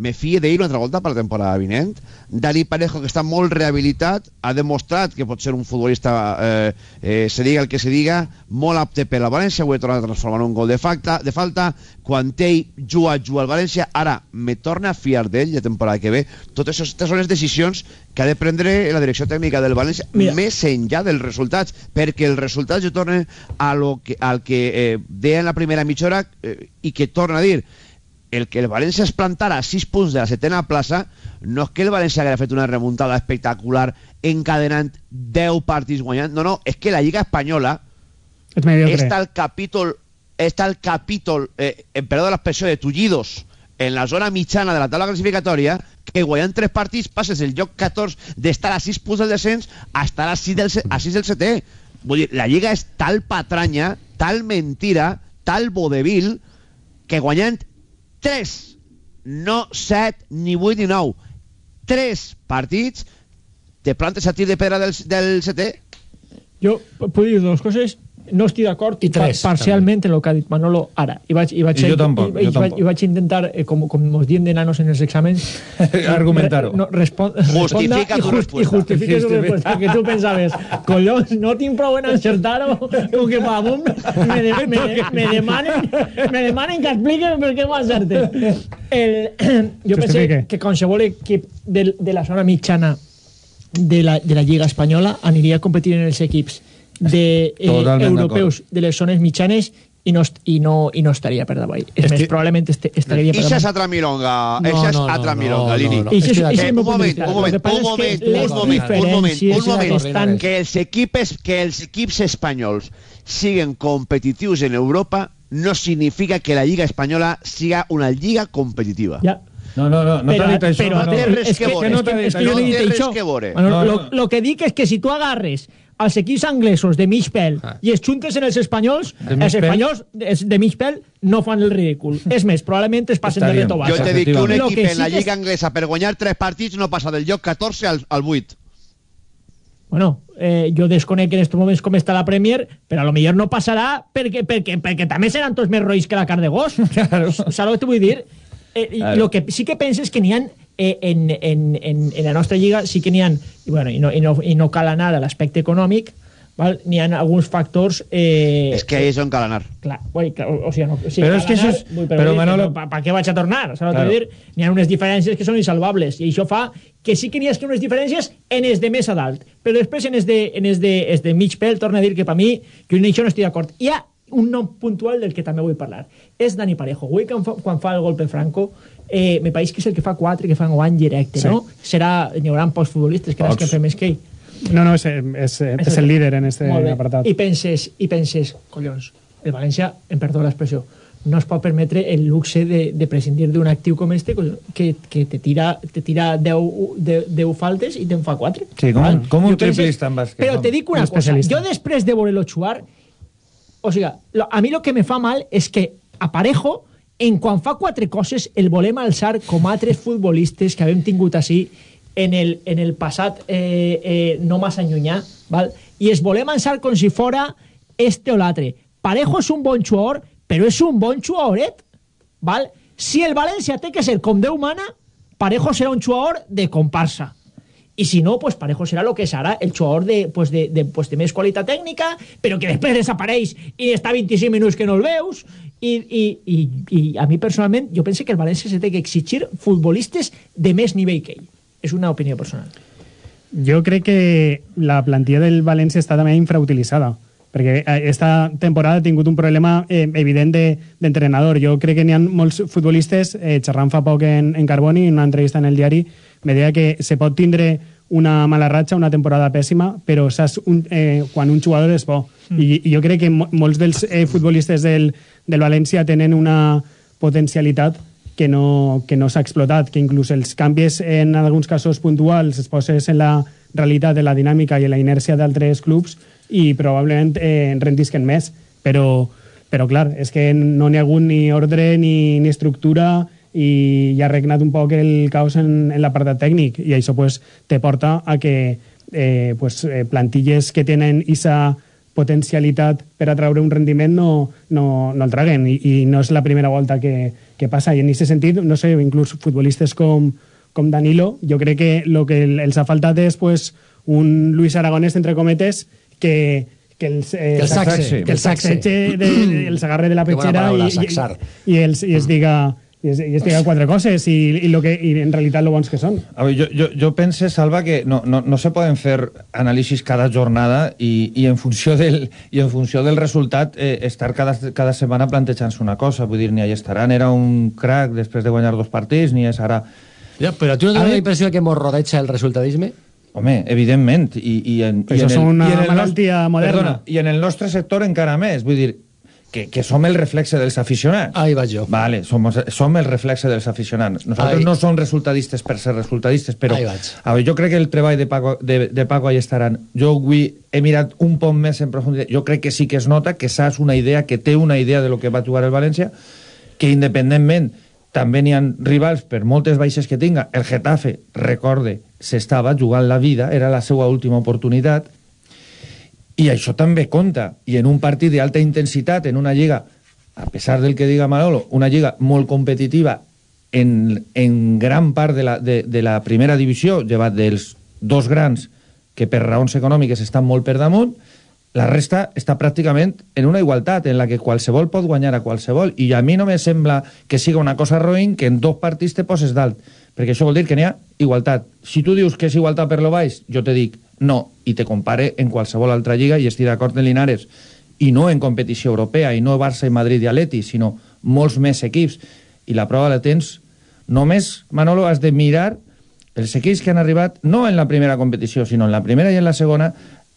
Speaker 11: me fie d'ell una altra volta per la temporada vinent. Dani Parejo, que està molt rehabilitat ha demostrat que pot ser un futbolista eh, eh, se diga el que se diga molt apte per la València, ho he tornat a transformar en un gol de, facta, de falta. Quan ell juga, juga al València ara me torna a fiar d'ell la temporada que ve. Totes aquestes són les decisions que ha de prendre la direcció tècnica del València
Speaker 19: Mira.
Speaker 11: més enllà dels resultats perquè els resultats jo torno a lo que, al que eh, deia en la primera mitja hora eh, i que torna a dir el que el València es plantara a 6 punts de la setena plaça no és que el València hagués fet una remuntada espectacular encadenant 10 partits guanyant, no, no, és que la Lliga Espanyola
Speaker 21: mediocre.
Speaker 11: està al capítol està al capítol, eh, en perdó de l'expressió, de tullidos en la zona mitjana de la taula classificatòria que guanyant tres partits passes el lloc 14 d'estar a 6 punts del descens a estar a 6 del, a 6 del setè vull dir, la Lliga és tal patranya tal mentira, tal vodevil que guanyant 3 no 7, ni 8 ni 9 3 partits te plantes a tir de pedra del, del setè.
Speaker 19: Jo puc dir dues coses no estic d'acord parcialment en el que ha dit Manolo ara i vaig, i vaig,
Speaker 20: I jo tampoc,
Speaker 19: i,
Speaker 20: jo
Speaker 19: i, vaig,
Speaker 20: tampoc.
Speaker 19: i vaig intentar eh, com, com nos dien de nanos en els exàmens [laughs]
Speaker 20: Argumentar-ho.
Speaker 19: no, respon,
Speaker 11: Justifica
Speaker 19: i,
Speaker 11: respuesta.
Speaker 19: i justifica tu respuesta que tu pensaves collons, no tinc prou en encertar-ho o que pa damunt me, de, [laughs] me, me, demanen me demanen que expliqui per què m'acerte el, [clears throat] jo pensé
Speaker 21: Justifique.
Speaker 19: que qualsevol equip de, de la zona mitjana de la, de la Lliga Espanyola aniria a competir en els equips de, eh, europeus de les zones mitjanes i no, est- i no, i no estaria per davall. És,
Speaker 1: És
Speaker 19: més,
Speaker 1: que-
Speaker 19: probablement este, estaria per
Speaker 11: Ixa és altra milonga,
Speaker 1: No,
Speaker 11: ixa és
Speaker 1: no, no,
Speaker 11: altra
Speaker 1: no,
Speaker 11: milonga,
Speaker 1: no,
Speaker 11: Lini.
Speaker 1: no.
Speaker 11: Eh, un moment, un moment, un moment, un moment, un moment, un moment. Que els equipos, que els equips espanyols siguen competitius en Europa no significa que la Lliga Espanyola siga una lliga competitiva.
Speaker 19: Ja.
Speaker 20: No, no, no, no t'ha dit això.
Speaker 19: però
Speaker 20: no.
Speaker 11: té res
Speaker 19: és
Speaker 11: que
Speaker 19: que,
Speaker 20: No t'ha dit
Speaker 19: que
Speaker 11: això.
Speaker 19: no
Speaker 11: No
Speaker 20: No, no.
Speaker 19: lo que dic és que si tu agarres als equips anglesos de mig pèl
Speaker 20: Ah.
Speaker 19: i els juntes en els espanyols,
Speaker 20: De
Speaker 19: els espanyols de, de mig pèl no fan el ridícul. [laughs] És més, probablement es passen de
Speaker 20: Estaríem.
Speaker 19: reto
Speaker 11: Jo te dic que un equip
Speaker 19: que
Speaker 11: en la
Speaker 19: sí que és-
Speaker 11: Lliga Anglesa per guanyar tres partits no passa del lloc 14 al, al 8.
Speaker 19: Bueno, eh, jo desconec en estos moments com està la Premier, però a lo millor no passarà perquè, perquè, perquè també seran tots més roïs que la carn de gos. [laughs]
Speaker 20: Claro.
Speaker 19: Saps el que vull dir? Eh,
Speaker 20: Claro.
Speaker 19: Lo que sí que penso és que n'hi ha eh, en, en, en, en la nostra lliga sí que n'hi ha, i, bueno, i, no, i, no, i no cal anar a l'aspecte econòmic, val? n'hi ha alguns factors... Eh,
Speaker 11: És que ahí és on cal anar.
Speaker 19: Clar, o, o sigui, no, sí,
Speaker 20: Però
Speaker 19: cal
Speaker 20: és que
Speaker 19: anar,
Speaker 20: això és-
Speaker 19: vull,
Speaker 20: però,
Speaker 19: que
Speaker 20: Manolo-
Speaker 19: no, pa, pa què vaig a tornar? El que
Speaker 20: Claro.
Speaker 19: dir? N'hi ha unes diferències que són insalvables i això fa que sí que n'hi ha que unes diferències en els de més a dalt, però després en els de, en els de, els de mig pèl, torna a dir que per mi jo en això no estic d'acord. Hi ha un nom puntual del que també vull parlar. És Dani Parejo. Avui quan fa, quan fa el golpe Franco, eh, me pareix que és el que fa 4 que fa un any directe,
Speaker 21: Sí.
Speaker 19: no? Serà, n'hi haurà pocs futbolistes que, que fem més que ell.
Speaker 21: No, no, és, és, és el líder en
Speaker 19: bé.
Speaker 21: apartat.
Speaker 19: I penses, i penses, collons, el València, em perdó l'expressió, no es pot permetre el luxe de, de prescindir d'un actiu com este que, que te tira, te tira 10, 10, 10 faltes i te'n fa 4.
Speaker 20: Sí, com un- com un
Speaker 19: penses-
Speaker 20: triplista en bàsquet,
Speaker 19: Però
Speaker 20: no?
Speaker 19: te dic una
Speaker 21: Un
Speaker 19: cosa, jo després de veure-lo jugar, o sigui, a mi el que me fa mal és que a Parejo, en quan fa quatre coses, el volem alçar com altres futbolistes que havíem tingut així en el, en el passat eh, eh, no massa llunyà, val? i es volem alçar com si fora este o l'altre. Parejo és un bon jugador, però és un bon jugadoret. Val? Si el València té que ser com Déu mana, Parejo serà un jugador de comparsa. I si no, pues Parejo serà el que serà el jugador de, pues de, de, pues de més qualitat tècnica, però que després desapareix i està 25 minuts que no el veus. I, i, i, i a mi personalment, jo penso que el València se té que exigir futbolistes de més nivell que ell. És una opinió personal.
Speaker 21: Jo crec que la plantilla del València està també infrautilitzada perquè aquesta temporada ha tingut un problema eh, evident de- d'entrenador. De, jo crec que n'hi ha molts futbolistes, eh, xerrant fa poc en, en Carboni, en una entrevista en el diari, me deia que se pot tindre una mala ratxa, una temporada pèssima, però saps un, eh, quan un jugador és bo. Mm. I, I jo crec que mo molts dels eh, futbolistes del, del València tenen una potencialitat que no, que no s'ha explotat, que inclús els canvis en alguns casos puntuals es poses en la realitat de la dinàmica i en la inèrcia d'altres clubs i probablement eh, rendisquen més, però, però clar, és que no n'hi ha hagut ni ordre ni, ni estructura i hi ha regnat un poc el caos en, en l'apartat tècnic. I això pues, te porta a que eh, pues, eh, plantilles que tenen esa potencialitat per atraure un rendiment no, no, no el traguen. I, i no és la primera volta que, que passa. I en aquest sentit, no sé, inclús futbolistes com, com Danilo, jo crec que el que els ha faltat és pues, un Luis Aragonés, entre cometes, que, que els, eh,
Speaker 1: Que el saxe,
Speaker 21: que el
Speaker 1: saxe.
Speaker 21: de, el s'agarre de la petxera i, i, i, els, i es diga i, es- estiguen quatre coses i, i, lo que, i en realitat lo bons que són.
Speaker 20: A veure, jo, jo, jo pense, Salva, que no, no, no se poden fer anàlisis cada jornada i, i, en, funció del, i en funció del resultat eh, estar cada, cada setmana plantejant-se una cosa. Vull dir, ni ahí estaran era un crack després de guanyar dos partits, ni és ara...
Speaker 1: Ja, però tu no tens la impressió que mos rodeja el resultadisme?
Speaker 20: Home, evidentment. I, i en,
Speaker 21: Però
Speaker 20: i en
Speaker 21: és una
Speaker 20: i en el
Speaker 21: malaltia
Speaker 20: nos-
Speaker 21: moderna.
Speaker 20: Perdona, I en el nostre sector encara més. Vull dir, que, que som el reflexe dels aficionats.
Speaker 1: Ahí vaig jo.
Speaker 20: Vale, som, som el reflexe dels aficionats. Nosaltres
Speaker 1: Ahí.
Speaker 20: no som resultadistes per ser resultadistes, però a veure, jo crec que el treball de Paco, de, de Paco ahí estaran. Jo avui he mirat un poc més en profunditat. Jo crec que sí que es nota que saps una idea, que té una idea de lo que va jugar el València, que independentment també n'hi ha rivals per moltes baixes que tinga. El Getafe, recorde, s'estava jugant la vida, era la seva última oportunitat, i això també compta. I en un partit d'alta intensitat, en una lliga, a pesar del que diga Manolo, una lliga molt competitiva en, en gran part de la, de, de la primera divisió, llevat dels dos grans que per raons econòmiques estan molt per damunt, la resta està pràcticament en una igualtat en la que qualsevol pot guanyar a qualsevol i a mi no me sembla que siga una cosa roïn que en dos partits te poses dalt perquè això vol dir que n'hi ha igualtat si tu dius que és igualtat per lo baix jo te dic no, i te compare en qualsevol altra lliga i estic d'acord en Linares i no en competició europea i no Barça i Madrid i Atleti sinó molts més equips i la prova la tens només, Manolo, has de mirar els equips que han arribat no en la primera competició, sinó en la primera i en la segona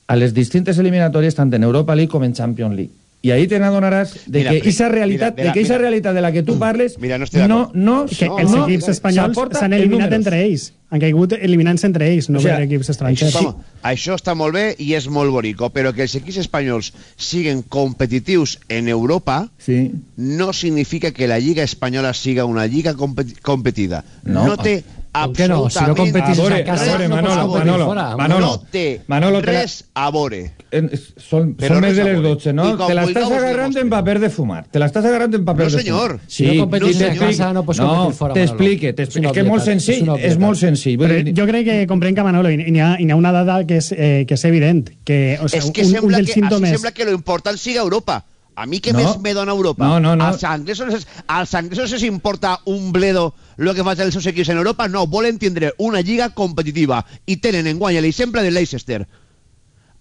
Speaker 20: a les distintes eliminatòries tant en Europa League com en Champions League. I ahí te n'adonaràs de
Speaker 11: Mira,
Speaker 20: que esa realitat,
Speaker 11: mira,
Speaker 20: de que
Speaker 11: mira.
Speaker 20: realitat de la que tu parles
Speaker 11: Mira, no
Speaker 20: no, no,
Speaker 21: Que
Speaker 20: no,
Speaker 21: els
Speaker 20: no,
Speaker 21: equips espanyols s'han eliminat entre ells. Han caigut eliminant-se entre ells, no
Speaker 20: O sea,
Speaker 21: per equips
Speaker 11: Això
Speaker 21: estrangers.
Speaker 11: està, això està molt bé i és molt bonico, però que els equips espanyols siguin competitius en Europa
Speaker 20: sí.
Speaker 11: no significa que la Lliga Espanyola siga una lliga competi- competida.
Speaker 20: No.
Speaker 11: No, té
Speaker 1: Com que no? Si no
Speaker 11: absolutament
Speaker 1: competís
Speaker 20: A veure,
Speaker 1: a casa,
Speaker 20: a veure,
Speaker 1: no pots
Speaker 20: Manolo,
Speaker 1: competir
Speaker 20: Manolo,
Speaker 1: fora.
Speaker 20: Manolo,
Speaker 11: no té
Speaker 20: Manolo,
Speaker 11: res a veure.
Speaker 20: En- Són,
Speaker 11: Però
Speaker 20: són més de
Speaker 11: a
Speaker 20: les
Speaker 11: veure.
Speaker 20: 12, no? Te l'estàs agarrant en paper de fumar. Te l'estàs agarrant en paper
Speaker 11: No,
Speaker 20: de
Speaker 11: senyor.
Speaker 20: fumar.
Speaker 1: Si no competís
Speaker 20: i
Speaker 1: en
Speaker 20: t'explico-
Speaker 1: casa, no pots
Speaker 20: no,
Speaker 1: competir fora, Manolo.
Speaker 20: T'explique,
Speaker 1: És
Speaker 20: t'explique. És que és molt senzill,
Speaker 1: és
Speaker 20: és molt senzill.
Speaker 21: Però
Speaker 20: dir,
Speaker 21: jo crec que comprenc que Manolo, i n'hi ha, i n'hi ha una dada que és, eh, que és evident, que o sea,
Speaker 11: és que
Speaker 21: un, un
Speaker 11: sembla
Speaker 21: dels
Speaker 11: que,
Speaker 21: símptomes...
Speaker 11: sembla que lo important siga Europa. A mi què
Speaker 20: No.
Speaker 11: més me dona Europa?
Speaker 20: No, no, no.
Speaker 11: Als anglesos, es- als anglesos els importa un bledo lo que facin els seus equips en Europa? No, volen tindre una lliga competitiva i tenen en guany l'exemple de Leicester.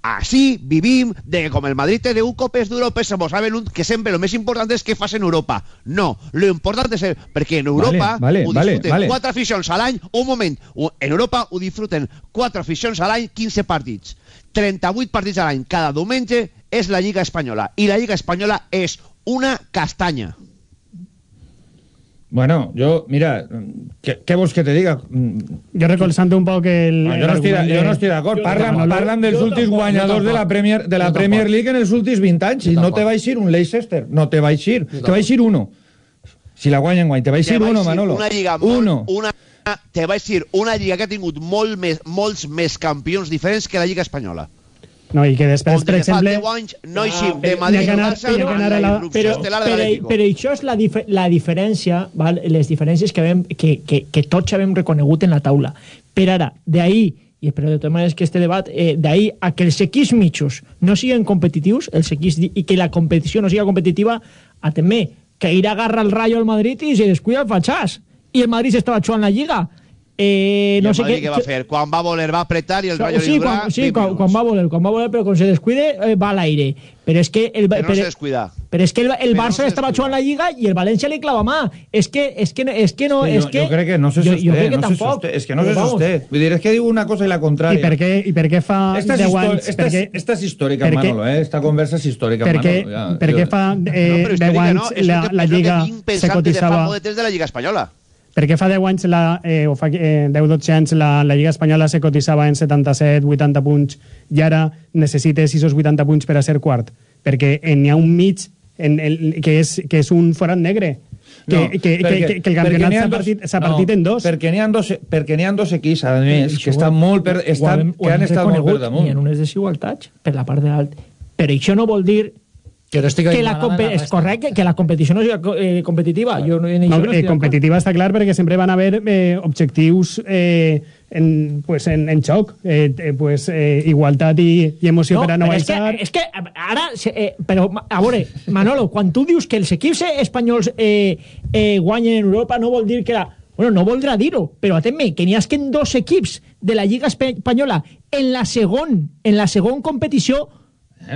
Speaker 11: Així vivim de que com el Madrid té 10 copes d'Europa se mos saben un, que sempre el més important és què fas en Europa. No, lo important és perquè en Europa
Speaker 20: vale,
Speaker 11: ho
Speaker 20: vale,
Speaker 11: disfruten
Speaker 20: vale.
Speaker 11: quatre aficions a l'any, un moment, ho- en Europa ho disfruten quatre aficions a l'any, 15 partits. 38 partits a l'any cada diumenge és la Lliga Espanyola. I la Lliga Espanyola és una castanya.
Speaker 20: Bueno, jo, mira, què, què vols que te diga?
Speaker 21: Jo recolzant un poc el...
Speaker 20: No, jo no estic, jo no estic d'acord. Parlen,
Speaker 21: Manolo-
Speaker 20: parlen dels últims guanyadors de la. Premier, de la Premier. League en els últims 20 anys. I no te va eixir un Leicester. No te va eixir. Te va eixir uno. Si la guanyen, guany. Te va eixir
Speaker 11: va
Speaker 20: uno, Manolo.
Speaker 11: Una lliga molt,
Speaker 20: Uno.
Speaker 11: una, te vaig dir una lliga que ha tingut molt més, molts més campions diferents que la Lliga Espanyola.
Speaker 21: No, i que després, per
Speaker 11: fa
Speaker 21: exemple...
Speaker 11: 10 anys no eixim
Speaker 19: Ah,
Speaker 11: de Madrid
Speaker 21: anar-
Speaker 11: Barça
Speaker 21: anar
Speaker 11: la
Speaker 21: a la-
Speaker 11: irrupció
Speaker 19: però, però, però això és la, dif la diferència, val? les diferències que, vam, que, que, que tots havem reconegut en la taula. Per ara, d'ahir, i espero de totes maneres que este debat, eh, d'ahir a que els equips mitjos no siguin competitius, els equips, i que la competició no siga competitiva, a també que ir a agarrar el Rayo al Madrid i se descuida el Fachàs. I el Madrid s'estava jugant la Lliga. Eh, no sé què,
Speaker 11: què va fer? Quan va voler va apretar i el Rayo
Speaker 19: sí,
Speaker 11: li durà
Speaker 19: quan, sí,
Speaker 11: 20
Speaker 19: quan,
Speaker 11: minuts.
Speaker 19: quan va voler, quan va voler, però quan se descuide eh, va a l'aire. Però és que el,
Speaker 11: Però no se descuida.
Speaker 19: però és que el,
Speaker 11: no
Speaker 19: Barça
Speaker 11: se
Speaker 19: estava jugant la Lliga i el València li clava mà. És que, és que, és que no...
Speaker 20: Sí,
Speaker 19: és
Speaker 20: jo,
Speaker 19: que,
Speaker 20: jo crec que no se
Speaker 19: jo-
Speaker 20: sosté,
Speaker 19: jo crec que
Speaker 20: no
Speaker 19: tampoc.
Speaker 20: sosté. És que no se sosté. Vull dir, és que diu una cosa i la
Speaker 21: I
Speaker 20: contrària.
Speaker 21: per què, i per què fa
Speaker 20: Esta és,
Speaker 21: 10
Speaker 20: histò-
Speaker 21: anys...
Speaker 20: esta, és històrica, Manolo, eh? Esta conversa és històrica,
Speaker 21: per què,
Speaker 20: Manolo. Ja,
Speaker 21: per
Speaker 20: jo-
Speaker 21: què fa
Speaker 11: No,
Speaker 21: eh,
Speaker 11: però
Speaker 21: 10
Speaker 11: històrica
Speaker 21: anys
Speaker 11: no,
Speaker 21: la, la Lliga
Speaker 11: que vinc
Speaker 21: se
Speaker 11: de fa molt de temps de la Lliga Espanyola.
Speaker 21: Per què fa 10 anys, la, eh, o fa eh, 10-12 anys, la, la Lliga Espanyola se cotitzava en 77-80 punts i ara necessites 6 80 punts per a ser quart? Perquè n'hi ha un mig en el, que, és, que és un forat negre. Que,
Speaker 20: No,
Speaker 21: que, que,
Speaker 20: perquè-
Speaker 21: que, que el
Speaker 20: perquè
Speaker 21: campionat s'ha
Speaker 20: dos-
Speaker 21: partit, s'ha
Speaker 20: no,
Speaker 21: partit en dos.
Speaker 20: Perquè n'hi ha dos, perquè n'hi ha dos equips, a més, que estan molt per,
Speaker 19: ho
Speaker 20: estan,
Speaker 19: hem- ho
Speaker 20: que han estat molt per damunt.
Speaker 19: Hi ha unes desigualtats per la part de l'alt. Però això no vol dir
Speaker 1: Que no estic
Speaker 19: que la,
Speaker 1: la
Speaker 19: és correcte que la competició no sigui eh, competitiva. Jo no, en
Speaker 21: No,
Speaker 19: no
Speaker 21: eh, competitiva està clar perquè sempre van haver eh, objectius eh, en, pues en, en xoc, eh, eh, pues, eh, igualtat i, i emoció per a no
Speaker 19: però és que,
Speaker 21: baixar.
Speaker 19: és que ara, eh, però a veure, Manolo, quan tu dius que els equips espanyols eh, eh, guanyen en Europa no vol dir que la... Bueno, no voldrà dir-ho, però atén-me, que n'hi haguen dos equips de la Lliga Espanyola en la segon, en la segon competició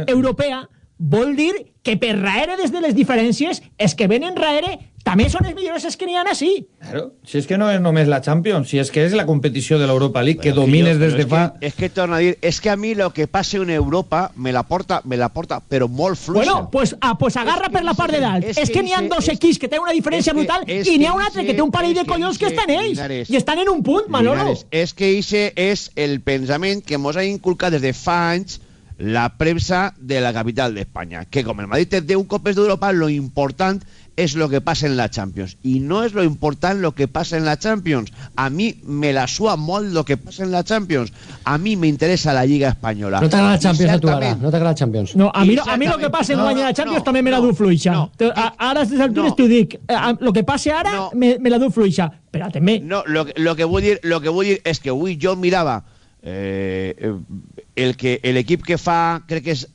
Speaker 19: europea vol dir que per raere des de les diferències els que venen raere també són els millors els que n'hi ha així.
Speaker 20: Claro, si és que no és només la Champions, si és que és la competició de l'Europa League que domines des de
Speaker 11: es
Speaker 20: fa...
Speaker 11: Que, es que torno a dir, es que a mí lo que pase en Europa me la porta, me la porta, pero molt fluixa.
Speaker 19: Bueno, pues, ah, pues agarra per la part de dalt.
Speaker 11: és
Speaker 19: És,
Speaker 11: que
Speaker 19: que n'hi ha dos
Speaker 11: és-
Speaker 19: equips que tenen una diferència
Speaker 11: és que-
Speaker 19: brutal
Speaker 11: és
Speaker 19: i n'hi ha un altre que té un parell de
Speaker 11: és que
Speaker 19: collons que estan ells.
Speaker 11: Linares.
Speaker 19: I estan en un punt, Manolo.
Speaker 11: Linares, és que ese és el pensament que mos ha inculcat des de fa anys la premsa de la capital d'Espanya, que com el Madrid té 10 copes d'Europa, lo important es lo que pasa en la Champions. Y no es lo important lo que pasa en la Champions. A mí me la sua molt lo que pasa en la Champions. A mí me interesa la Lliga Espanyola.
Speaker 1: No t'agrada la Champions a tu ara, no t'agrada la Champions.
Speaker 19: No, a mi, no, a mi lo que passa en
Speaker 11: no,
Speaker 19: guanyar la
Speaker 11: no,
Speaker 19: Champions
Speaker 11: no,
Speaker 19: també me la
Speaker 11: no,
Speaker 19: du fluixa.
Speaker 11: no.
Speaker 19: Te- a- ara, a aquestes altures
Speaker 11: no.
Speaker 19: t'ho dic. Eh, Lo que passe ara me, me la du fluixa. Però també...
Speaker 11: No, lo, que- lo que vull dir, lo que vull dir és que avui jo mirava eh, eh, el que el equip que fa, crec que és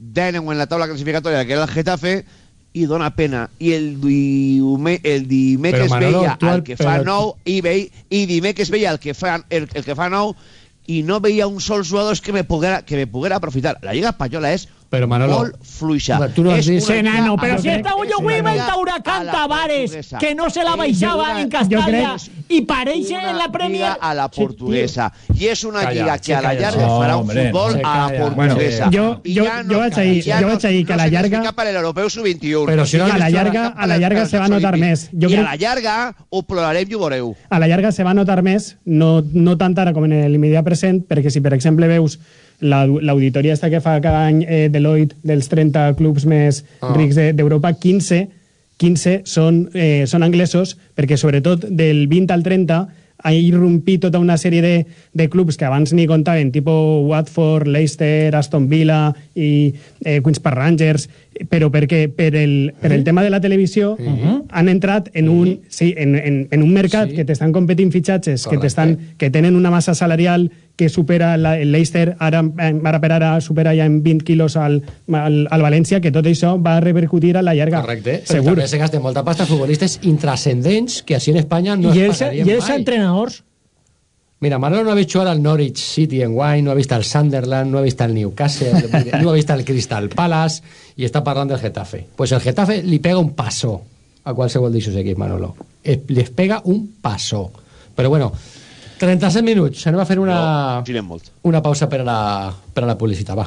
Speaker 11: dèneu en la taula classificatòria, que era el Getafe, i dona pena. I el, diume, el dimecres
Speaker 1: Manolo,
Speaker 11: veia
Speaker 1: el-
Speaker 11: que fa nou i, vei, i dimecres veia el que fa, el, el que fa nou i no veia un sol jugador que me poguera, que me poguera aprofitar. La Lliga Espanyola és
Speaker 1: Però, Manolo,
Speaker 11: molt fluixa.
Speaker 1: Tu no has dit-
Speaker 19: Sí, nano, però
Speaker 11: a-
Speaker 19: si esta
Speaker 11: és
Speaker 19: yo
Speaker 11: una
Speaker 19: viva el
Speaker 11: lliga
Speaker 19: Huracán
Speaker 11: a la
Speaker 19: Tavares,
Speaker 11: portuguesa.
Speaker 19: que no se la baixava
Speaker 11: una-
Speaker 19: en Castalla i pareix en la Premier.
Speaker 11: a la portuguesa. I és una lliga
Speaker 1: sí,
Speaker 11: que a la llarga
Speaker 1: no,
Speaker 11: farà un
Speaker 20: hombre,
Speaker 11: futbol
Speaker 1: no.
Speaker 11: a la portuguesa.
Speaker 21: Bueno,
Speaker 11: I
Speaker 21: jo- vaig ahí-
Speaker 11: ja
Speaker 21: jo vaig ahí que a la
Speaker 11: se
Speaker 21: llarga-
Speaker 11: clasifica per l'Europeu Sub-21.
Speaker 1: Però si no
Speaker 21: a la llarga, a la llarga se va a notar més. Jo
Speaker 11: I a la llarga ho plorarem i ho veureu.
Speaker 21: a la llarga se va notar més, no, no tant ara com en l'immediat present, perquè si, per exemple, veus l'auditoria esta que fa cada any eh, Deloitte dels 30 clubs més
Speaker 1: Ah.
Speaker 21: rics de- d'Europa, 15, 15 són, eh, són anglesos, perquè sobretot del 20 al 30 ha irrompit tota una sèrie de, de clubs que abans ni comptaven, tipus Watford, Leicester, Aston Villa i eh, Queens Park Rangers, però perquè per el, per el tema de la televisió han entrat en un, sí, en, en, en un mercat
Speaker 1: Sí.
Speaker 21: que t'estan competint fitxatges, que, que tenen una massa salarial que supera la, el Leicester, ara, eh, ara per ara supera ja en 20 quilos al, al, al València, que tot això va repercutir a la llarga.
Speaker 1: Correcte. Però
Speaker 21: Segur.
Speaker 1: també se gasten molta pasta futbolistes intrascendents que així en Espanya no
Speaker 19: I
Speaker 1: es
Speaker 19: els,
Speaker 1: pagarien
Speaker 19: i els
Speaker 1: mai.
Speaker 19: entrenadors
Speaker 1: Mira, Manolo no ha vist jugar al Norwich City en Wine, no ha vist al Sunderland, no ha vist al Newcastle, [laughs] no ha vist al Crystal Palace i està parlant del Getafe. Pues el Getafe li pega un passo a qualsevol d'aixòs equips, Manolo. Es- Les pega un passo. Però bueno, 37 minuts. Anem a fer una,
Speaker 11: molt.
Speaker 1: una pausa per a la, per a la publicitat, va.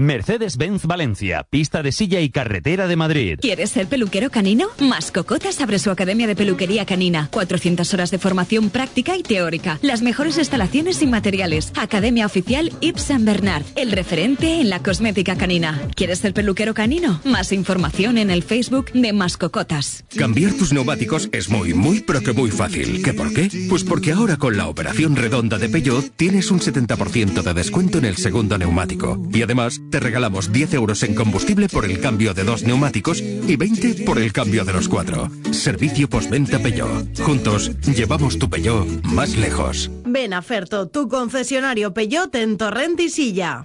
Speaker 8: Mercedes-Benz Valencia, pista de silla y carretera de Madrid.
Speaker 22: ¿Quieres ser peluquero canino? Mascocotas abre su academia de peluquería canina. 400 horas de formación práctica y teórica. Las mejores instalaciones y materiales. Academia oficial Yves Saint Bernard, el referente en la cosmética canina. ¿Quieres ser peluquero canino? Más información en el Facebook de Mascocotas.
Speaker 23: Cambiar tus neumáticos es muy, muy, pero que muy fácil. ¿Qué por qué? Pues porque ahora con la operación redonda de Peugeot tienes un 70% de descuento en el segundo neumático. Y además te regalamos 10 euros en combustible por el cambio de dos neumáticos y 20 por el cambio de los cuatro. Servicio postventa Peugeot. Juntos llevamos tu Peugeot más lejos.
Speaker 24: Ven a Ferto, tu concesionario Peugeot en Torrent y Silla.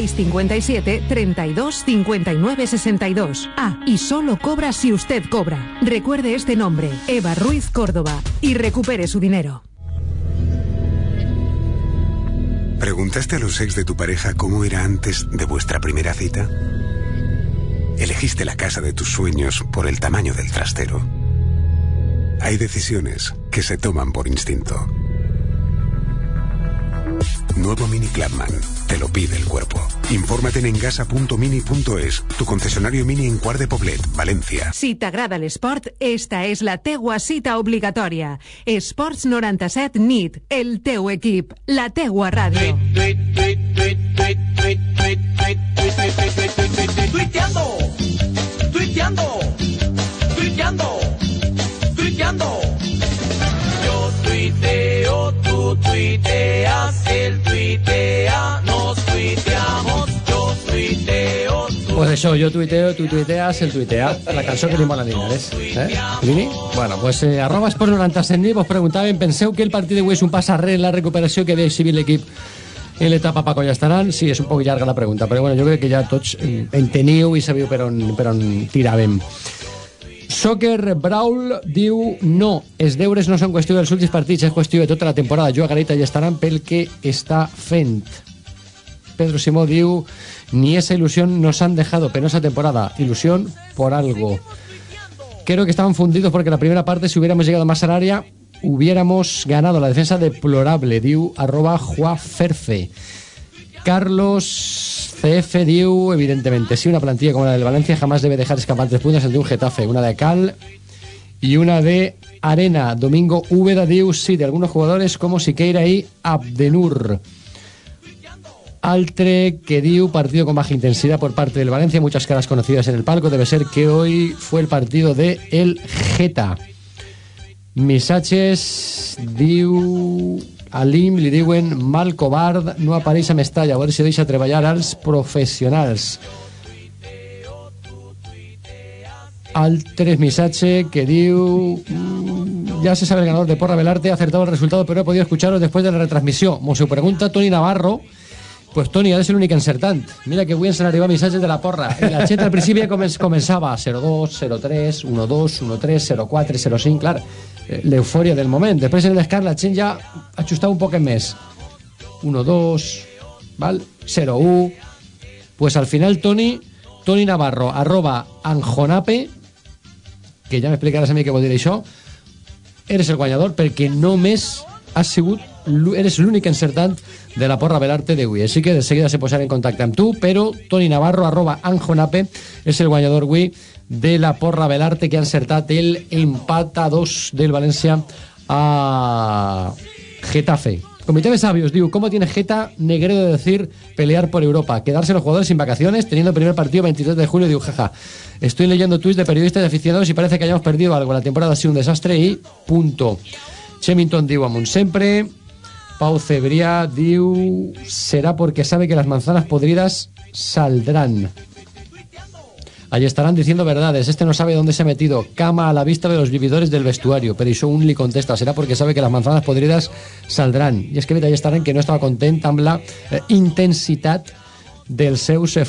Speaker 10: 657 32 59 62. Ah, y solo cobra si usted cobra. Recuerde este nombre, Eva Ruiz Córdoba, y recupere su dinero.
Speaker 25: ¿Preguntaste a los ex de tu pareja cómo era antes de vuestra primera cita?
Speaker 26: elegiste la casa de tus sueños por el tamaño del trastero. Hay decisiones que se toman por instinto. Nuevo Mini Clubman. Te lo pide el cuerpo. Infórmate en engasa.mini.es, tu concesionario Mini en Cuart de Poblet, Valencia.
Speaker 10: Si t'agrada l'esport, esta és la teua cita obligatòria. Esports 97 NIT, el teu equip, la teua ràdio.
Speaker 27: Tuiteando, tuiteando, tuiteando, tuiteando. Tú tuiteas, él tuitea, nos tuiteamos, yo tuiteo.
Speaker 1: Pues això, jo tuiteo, tu tuiteas, el tuitea. La cançó que li mola a Linares. Eh? Lini? Bueno, pues eh, arroba esports 97 vos preguntàvem, penseu que el partit d'avui és un pas arrere en la recuperació que ve exhibir l'equip en l'etapa Paco Llastaran? Sí, és un poc llarga la pregunta, però bueno, jo crec que ja tots eh, enteniu i sabíeu per on, per on tiràvem. Soccer Brawl diu no, els deures no són qüestió dels últims partits, és qüestió de tota la temporada. Jo a Garita ja estaran pel que està fent. Pedro Simó diu ni esa ilusión nos han dejado penosa temporada. Ilusión por algo. Creo que estaban fundidos porque la primera parte, si hubiéramos llegado más al área, hubiéramos ganado la defensa deplorable. Diu arroba Juaferfe. Carlos CF diu, evidentemente, sí, una plantilla como la del Valencia jamás debe dejar escapar tres puntos ante un Getafe, una de Cal y una de Arena. Domingo Úbeda diu, sí, de algunos jugadores como Siqueira y Abdenur. Altre que diu partido con baja intensidad por parte del Valencia, muchas caras conocidas en el palco, debe ser que hoy fue el partido de el Geta. Missatges diu a l'IM li diuen mal covard no apareix a Mestalla a veure si deixa treballar als professionals. Altres missatge que diu "Mm, ya se sabe el ganador de Porra Belarte ha acertado el resultado pero he podido escucharos después de la retransmisión Mo se pregunta Toni Navarro pues Toni ha de ser l'únic encertant. Mira que avui ens han arribat missatges de la porra. I la gent al principi ja començ, començava 02, 03, 12, 13, 04, 05 clar, eh, l'eufòria del moment. Després en l'escar la gent ja ajustava un poc més. 12 val? 01 pues al final Toni Toni Navarro arroba anjonape que ja m'explicaràs a mi què vol dir això eres el guanyador perquè només has sigut eres l'únic encertant de la porra Belarte d'avui així que de seguida se posarà en contacte amb tu però Toni Navarro arroba anjonape és el guanyador avui de la porra Belarte que ha encertat el empat a dos del València a Getafe Comité de Sabios, digo, ¿cómo tiene Geta Negredo de decir pelear por Europa? Quedarse los jugadores sin vacaciones, teniendo el primer partido 23 de julio, digo, jaja. Estoy leyendo tweets de periodistas y aficionados y parece que hayamos perdido algo. La temporada ha sido un desastre y punto. Chemington diu amunt sempre. Pau Cebrià diu será porque sabe que las manzanas podridas saldrán. Allí estarán diciendo verdades. Este no sabe dónde se ha metido. Cama a la vista de los vividores del vestuario. Pero això un li contesta. Será porque sabe que las manzanas podridas saldrán. I és que allí estarán que no estava content amb la eh, intensitat dels seus eh,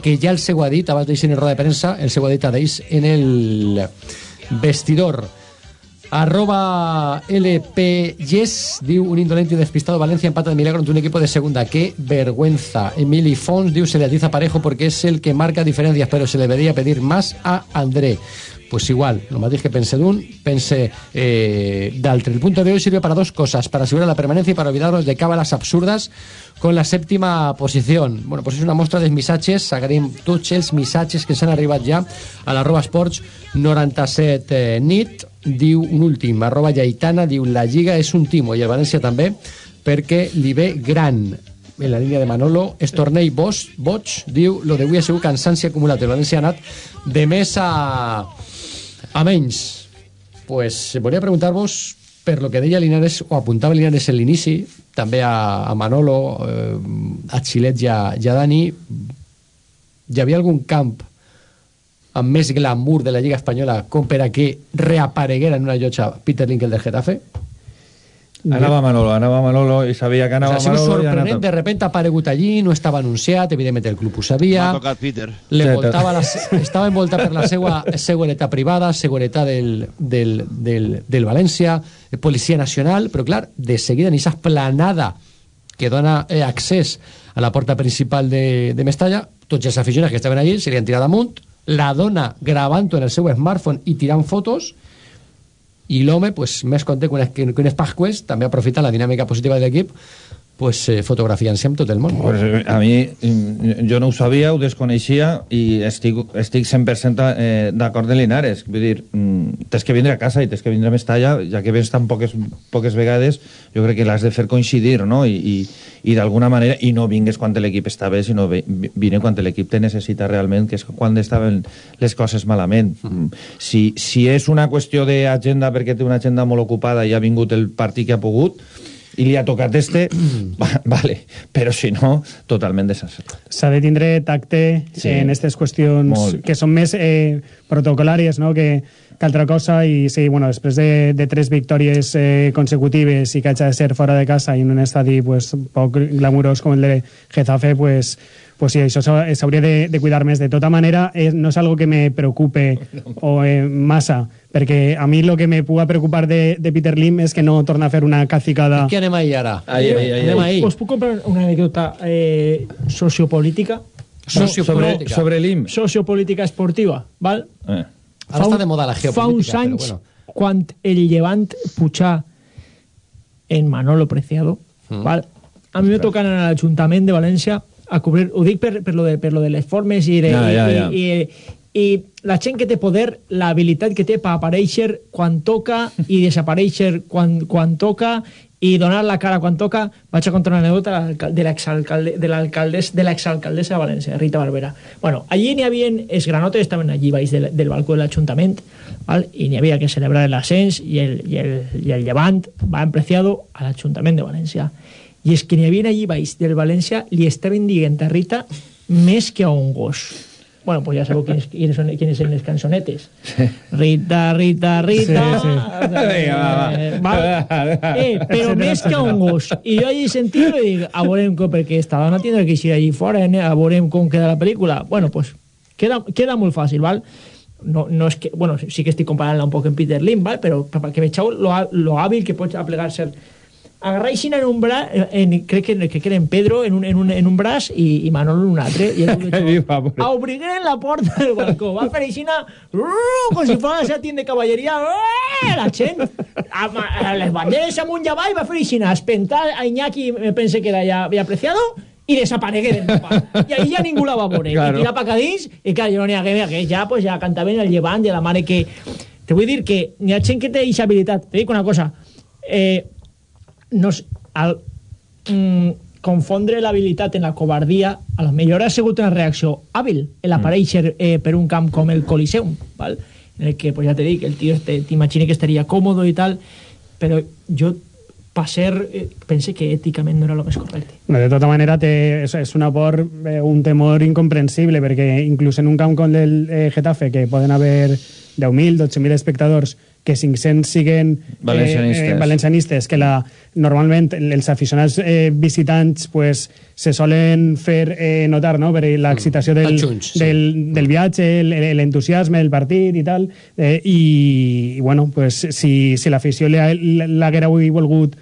Speaker 1: que ja el seu ha dit, abans d'eixir en roda de premsa, el seu ha a d'ells en el vestidor. Arroba LP Yes diu un indolente y despistado Valencia empata de milagro ante un equipo de segunda. Qué vergüenza. Emili Fons diu se le atiza parejo porque es el que marca diferencias, pero se le debería pedir más a André. Pues igual, lo más que pensé d'un, pense eh. El punto de hoy sirve para dos cosas, para asegurar la permanencia y para olvidarnos de cábalas absurdas con la séptima posición. Bueno, pues es una mostra dels missatges, agraïm tots els que s'han arribat ja a l'arroba esports 97 eh, nit, diu un últim, arroba Yaitana, diu la Lliga és un timo i el València també perquè li ve gran. En la línia de Manolo, es tornei boig, boig diu, lo d'avui ha sigut cansanci acumulat el València ha anat de més a a menys. Pues volia preguntar-vos per lo que deia Linares o apuntava Linares en l'inici també a, a Manolo eh, a Xilet i a, i a Dani hi havia algun camp amb més glamour de la Lliga Espanyola com per a que reapareguera en una llotja Peter Linkel del Getafe?
Speaker 20: Anava Manolo, anava Manolo i sabia que
Speaker 1: O
Speaker 20: anava
Speaker 1: sigui, ha sigut
Speaker 20: Manolo
Speaker 1: sorprenent, de repente ha aparegut allí, no estava anunciat, evidentment el club ho sabia.
Speaker 11: M'ha tocat Peter.
Speaker 1: Le voltava la, estava envoltat per la seva seguretat privada, seguretat del, del, del, del València, eh, Policia Nacional, però clar, de seguida ni aquesta esplanada que dona eh, accés a la porta principal de, de Mestalla, tots els aficionats que estaven allí se li han tirat damunt, la dona gravant-ho en el seu smartphone i tirant fotos i l'home, pues, més content que unes, que unes Pasques, també aprofita la dinàmica positiva de l'equip pues, eh, fotografiant-se amb tot el món.
Speaker 20: Pues, a mi, mm, jo no ho sabia, ho desconeixia i estic, estic 100% eh, d'acord en Linares. Vull dir, mm, tens que vindre a casa i tens que vindre a Mestalla, ja que vens tan poques, poques vegades, jo crec que l'has de fer coincidir, no? I, i, i d'alguna manera, i no vingues quan l'equip està bé, sinó vi- vine quan l'equip te necessita realment, que és quan estaven les coses malament. Mm. Si, si és una qüestió d'agenda perquè té una agenda molt ocupada i ha vingut el partit que ha pogut, i li ha tocat este, [clears throat] va, vale, però si no, totalment desastre.
Speaker 21: S'ha de tindre tacte
Speaker 20: Sí.
Speaker 21: sí. en aquestes qüestions
Speaker 20: Molt.
Speaker 21: que són més eh, protocolàries no? que, que altra cosa i sí, bueno, després de, de tres victòries eh, consecutives i que hagi de ser fora de casa i en un estadi pues, poc glamurós com el de Getafe pues, pues sí, això s'ha- s'hauria de, de cuidar més. De tota manera, eh, no és algo que me preocupe o eh, massa, perquè a mi el que me puga preocupar de, de Peter Lim és que no torna a fer una cacicada...
Speaker 1: Què anem ahí ara?
Speaker 20: Ai, ai, ai,
Speaker 1: anem ahí.
Speaker 19: Us puc comprar una anècdota eh, sociopolítica?
Speaker 1: Sociopolítica.
Speaker 20: Sobre, sobre l'IM.
Speaker 19: Sociopolítica esportiva, val?
Speaker 20: Eh.
Speaker 1: Ara està de moda la
Speaker 19: Fa uns
Speaker 1: geopolítica,
Speaker 19: anys,
Speaker 1: però bueno.
Speaker 19: quan el Llevant pujà en Manolo Preciado,
Speaker 1: Mm.
Speaker 19: val? a mi me tocan en l'Ajuntament de València a cobrir, ho dic per, per, lo, de, per lo de les formes i, de,
Speaker 20: Ja, ja,
Speaker 19: i,
Speaker 20: ja.
Speaker 19: i, i, i la gent que té poder, l'habilitat que té per aparèixer quan toca i desaparèixer quan, quan toca i donar la cara quan toca, vaig a contar una anècdota de l'exalcalde- de de l'exalcaldessa de València, Rita Barberà. Bueno, allí n'hi havia, els granotes estaven allí baix del, del balcó de l'Ajuntament, i n'hi havia que celebrar l'ascens i el, i, el, i el llevant va empreciado a l'Ajuntament de València. I és que n'hi havia allí baix del València li estaven dient a Rita més que a un gos. Bueno, pues ja sabeu quines, quines, són, quines són les cançonetes. Rita, Rita, Rita...
Speaker 20: Sí, sí. Vinga, va, va.
Speaker 19: Val? Eh, però més que a un gos. I jo allí sentit i dic, a veurem com, perquè esta dona tindrà que eixir allí fora, eh? a veurem com queda la pel·lícula. Bueno, pues queda, queda molt fàcil, val? No, no és que, bueno, sí que estic comparant-la un poc amb Peter Lim, val? però perquè vegeu lo, lo hàbil que pot aplegar-se agarrar així en un braç, en, crec, que, crec que era en Pedro en un, en un, en un braç i, i Manolo en un altre. I el, [laughs] a obrir la porta del balcó. Va fer així, uh, com si fos una satín de cavalleria. La gent, a, a, les banderes amunt i avall, va fer així, espentar a Iñaki, me pense que era ja, ja apreciado, i desaparegué del mapa. I ahí ja ningú la va veure.
Speaker 20: Claro.
Speaker 19: I tira pa cadís, i clar, jo no n'hi ha que que ja, pues, ja cantaven el llevant de la mare que... Te vull dir que n'hi ha gent que té aquesta habilitat. Te dic una cosa, eh, no, s- al, mm, confondre l'habilitat en la covardia a lo millor ha sigut una reacció hàbil el aparèixer eh, per un camp com el Coliseum val? en el que, pues ja te dic, el tio este, t'imagini que estaria còmodo i tal però jo per ser, eh, pense que èticament no era el més correcte
Speaker 21: No, de tota manera, té, és, és una por, eh, un temor incomprensible, perquè inclús en un camp com el eh, Getafe, que poden haver 10.000, 12.000 espectadors, que 500 siguen
Speaker 20: Valencianistes.
Speaker 21: eh, eh, valencianistes que la, normalment els aficionats eh, visitants pues, se solen fer eh, notar no? per l'excitació del,
Speaker 1: Tan junts, sí.
Speaker 21: del, del viatge, el- el- l'entusiasme del partit i tal, eh, i, i bueno, pues, si, si l'afició l'haguera avui volgut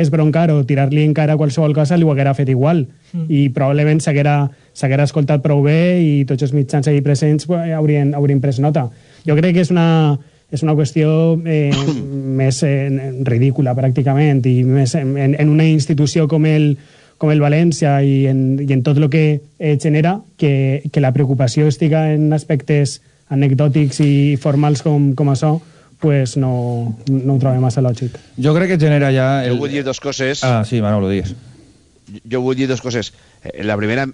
Speaker 21: esbroncar o tirar-li en cara qualsevol cosa, li ho haguera fet igual.
Speaker 19: Mm.
Speaker 21: I probablement s'haguera escoltat prou bé i tots els mitjans allà presents pues, haurien, haurien pres nota. Jo crec que és una, és una qüestió eh, [coughs] més eh, ridícula, pràcticament, i més en, en, en una institució com el, com el València i en, i en tot el que eh, genera, que, que la preocupació estiga en aspectes anecdòtics i formals com, com això, pues no, no ho trobem massa lògic.
Speaker 20: Jo crec que genera ja...
Speaker 11: Jo
Speaker 20: El...
Speaker 11: vull dir dos coses.
Speaker 20: Ah, sí, Manolo, digues.
Speaker 11: Jo vull dir dos coses. Eh, La primera,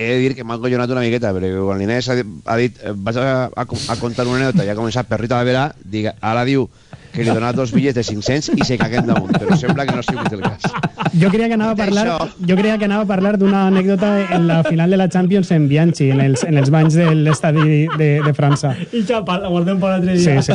Speaker 11: he de dir que m'ha encollonat una miqueta, perquè quan l'Inés ha, dit- ha dit, eh, vaig a, a, a contar una anècdota i ha començat per Rita Barberà, dic, ara diu que li dona dos bitllets de 500 i se caguen damunt, però sembla que no sigui el cas.
Speaker 21: Jo creia que anava a parlar, jo creia que anava a parlar d'una anècdota en la final de la Champions en Bianchi, en els, en els banys de l'estadi de, de França.
Speaker 19: i ja la guardem per l'altre
Speaker 21: Sí,
Speaker 19: dia
Speaker 21: sí.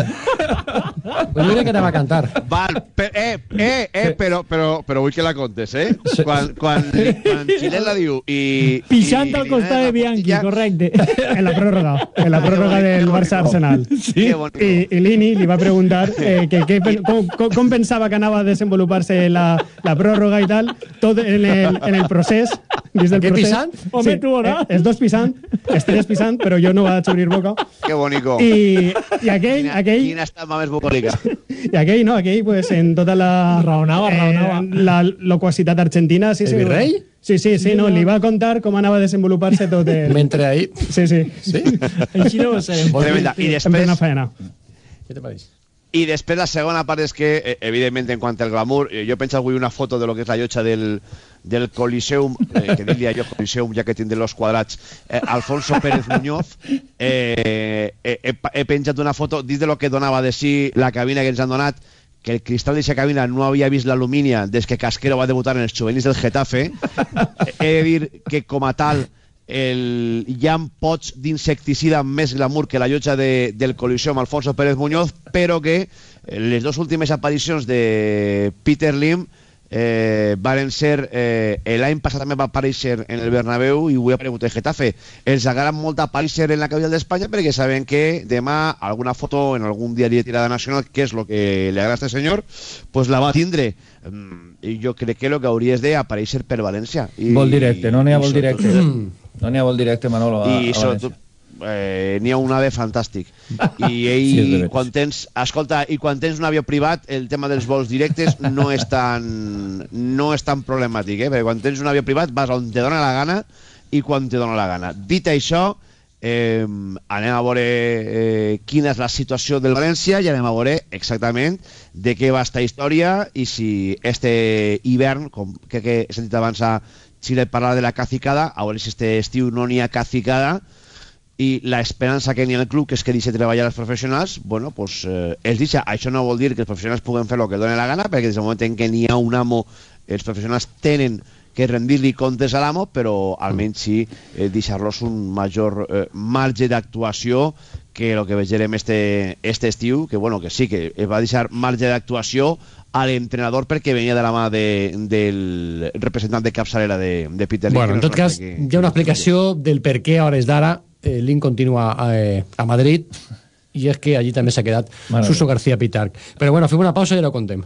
Speaker 1: Pues crec que te va cantar.
Speaker 11: Val, per, eh, eh, eh, però, però vull que la contes, eh? Quan, quan, quan Xilet la diu i...
Speaker 19: pixant al costat de Bianchi,
Speaker 11: portilla,
Speaker 19: correcte
Speaker 21: En la pròrroga, en la pròrroga del Barça-Arsenal.
Speaker 11: Bonic.
Speaker 21: I, I Lini li va preguntar eh, que, que, com, com, com pensava que anava a desenvolupar-se la, la pròrroga i tal, tot en el, en el procés vist el
Speaker 1: Aquest
Speaker 21: procés.
Speaker 1: pisant?
Speaker 19: Home, tu, no?
Speaker 21: eh, els dos pisant, els tres pisant, però jo no vaig obrir boca.
Speaker 11: Que bonico.
Speaker 21: I, i aquell, aquell,
Speaker 11: Quina estampa més bucòlica. [laughs]
Speaker 21: i aquell, no, aquell, pues, en tota la...
Speaker 19: Raonava, raonava.
Speaker 21: la loquacitat argentina, sí,
Speaker 1: El
Speaker 21: sí.
Speaker 1: virrei?
Speaker 21: Sí, sí, sí, no, li va contar com anava a desenvolupar-se tot el...
Speaker 1: Mentre ahí...
Speaker 21: Sí, sí.
Speaker 1: Sí?
Speaker 19: Així no ho.
Speaker 11: Tremenda. I
Speaker 21: En
Speaker 11: després,
Speaker 21: plena faena.
Speaker 1: Què te pareix?
Speaker 11: I després la segona part és que, eh, evidentment, en quant al glamour, eh, jo penso avui una foto de lo que és la llotja del, del Coliseum, eh, que diria jo Coliseum, ja que tindré los quadrats, eh, Alfonso Pérez Muñoz, eh, eh, he, he penjat una foto, dins de lo que donava de si la cabina que han donat, que el cristal d'aquesta cabina no havia vist l'alumínia des que Casquero va debutar en els juvenils del Getafe. He de dir que, com a tal, el, hi ha pots d'insecticida amb més glamour que la llotja de, del Coliseum Alfonso Pérez Muñoz, però que eh, les dues últimes aparicions de Peter Lim eh, varen ser eh, l'any passat també va aparèixer en el Bernabéu i avui ha aparegut el Getafe. Els agrada molt aparèixer en la capital d'Espanya perquè saben que demà alguna foto en algun diari de tirada nacional que és el que li agrada a este senyor pues la va tindre. Mm, i jo crec que el que hauria és d'aparèixer per València. I,
Speaker 20: Vol directe, no n'hi ha vol directe. No n'hi ha vol directe, Manolo, a,
Speaker 11: i
Speaker 20: a
Speaker 11: sobretot eh, n'hi ha un ave fantàstic. [laughs] I ell,
Speaker 20: Sí,
Speaker 11: quan tens escolta, i quan tens un avió privat el tema dels vols directes no és tan no és tan problemàtic eh? perquè quan tens un avió privat vas on te dona la gana i quan te dona la gana. Dit això eh, anem a veure eh, quina és la situació del València i anem a veure exactament de què va esta història i si este hivern, com crec que he sentit abans a Xile parlar de la cacicada, a veure si este estiu no n'hi ha cacicada i l'esperança que n'hi ha al club, que és que deixi treballar els professionals, bueno, pues, eh, els deixa. Això no vol dir que els professionals puguen fer el que donen la gana, perquè des del moment en què n'hi ha un amo, els professionals tenen que rendir-li comptes a l'amo, però almenys sí eh, deixar-los un major eh, marge d'actuació que el que veurem este, este estiu, que bueno, que sí, que va deixar marge d'actuació a l'entrenador perquè venia de la mà de, del representant de capçalera de, de Peter Lim,
Speaker 1: Bueno, en tot cas,
Speaker 11: que...
Speaker 1: hi ha una explicació del per què a hores d'ara eh, Lin continua eh, a Madrid i és que allí també s'ha quedat
Speaker 20: Mare
Speaker 1: Suso García Pitarc. Però bueno, fem una pausa i ara ho contem.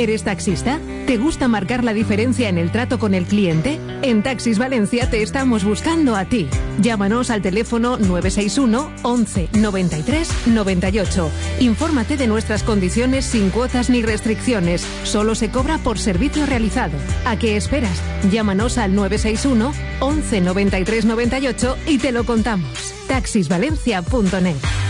Speaker 10: ¿Eres taxista? ¿Te gusta marcar la diferencia en el trato con el cliente? En Taxis Valencia te estamos buscando a ti. Llámanos al teléfono 961 11 93 98. Infórmate de nuestras condiciones sin cuotas ni restricciones. Solo se cobra por servicio realizado. ¿A qué esperas? Llámanos al 961 11 93 98 y te lo contamos. Taxisvalencia.net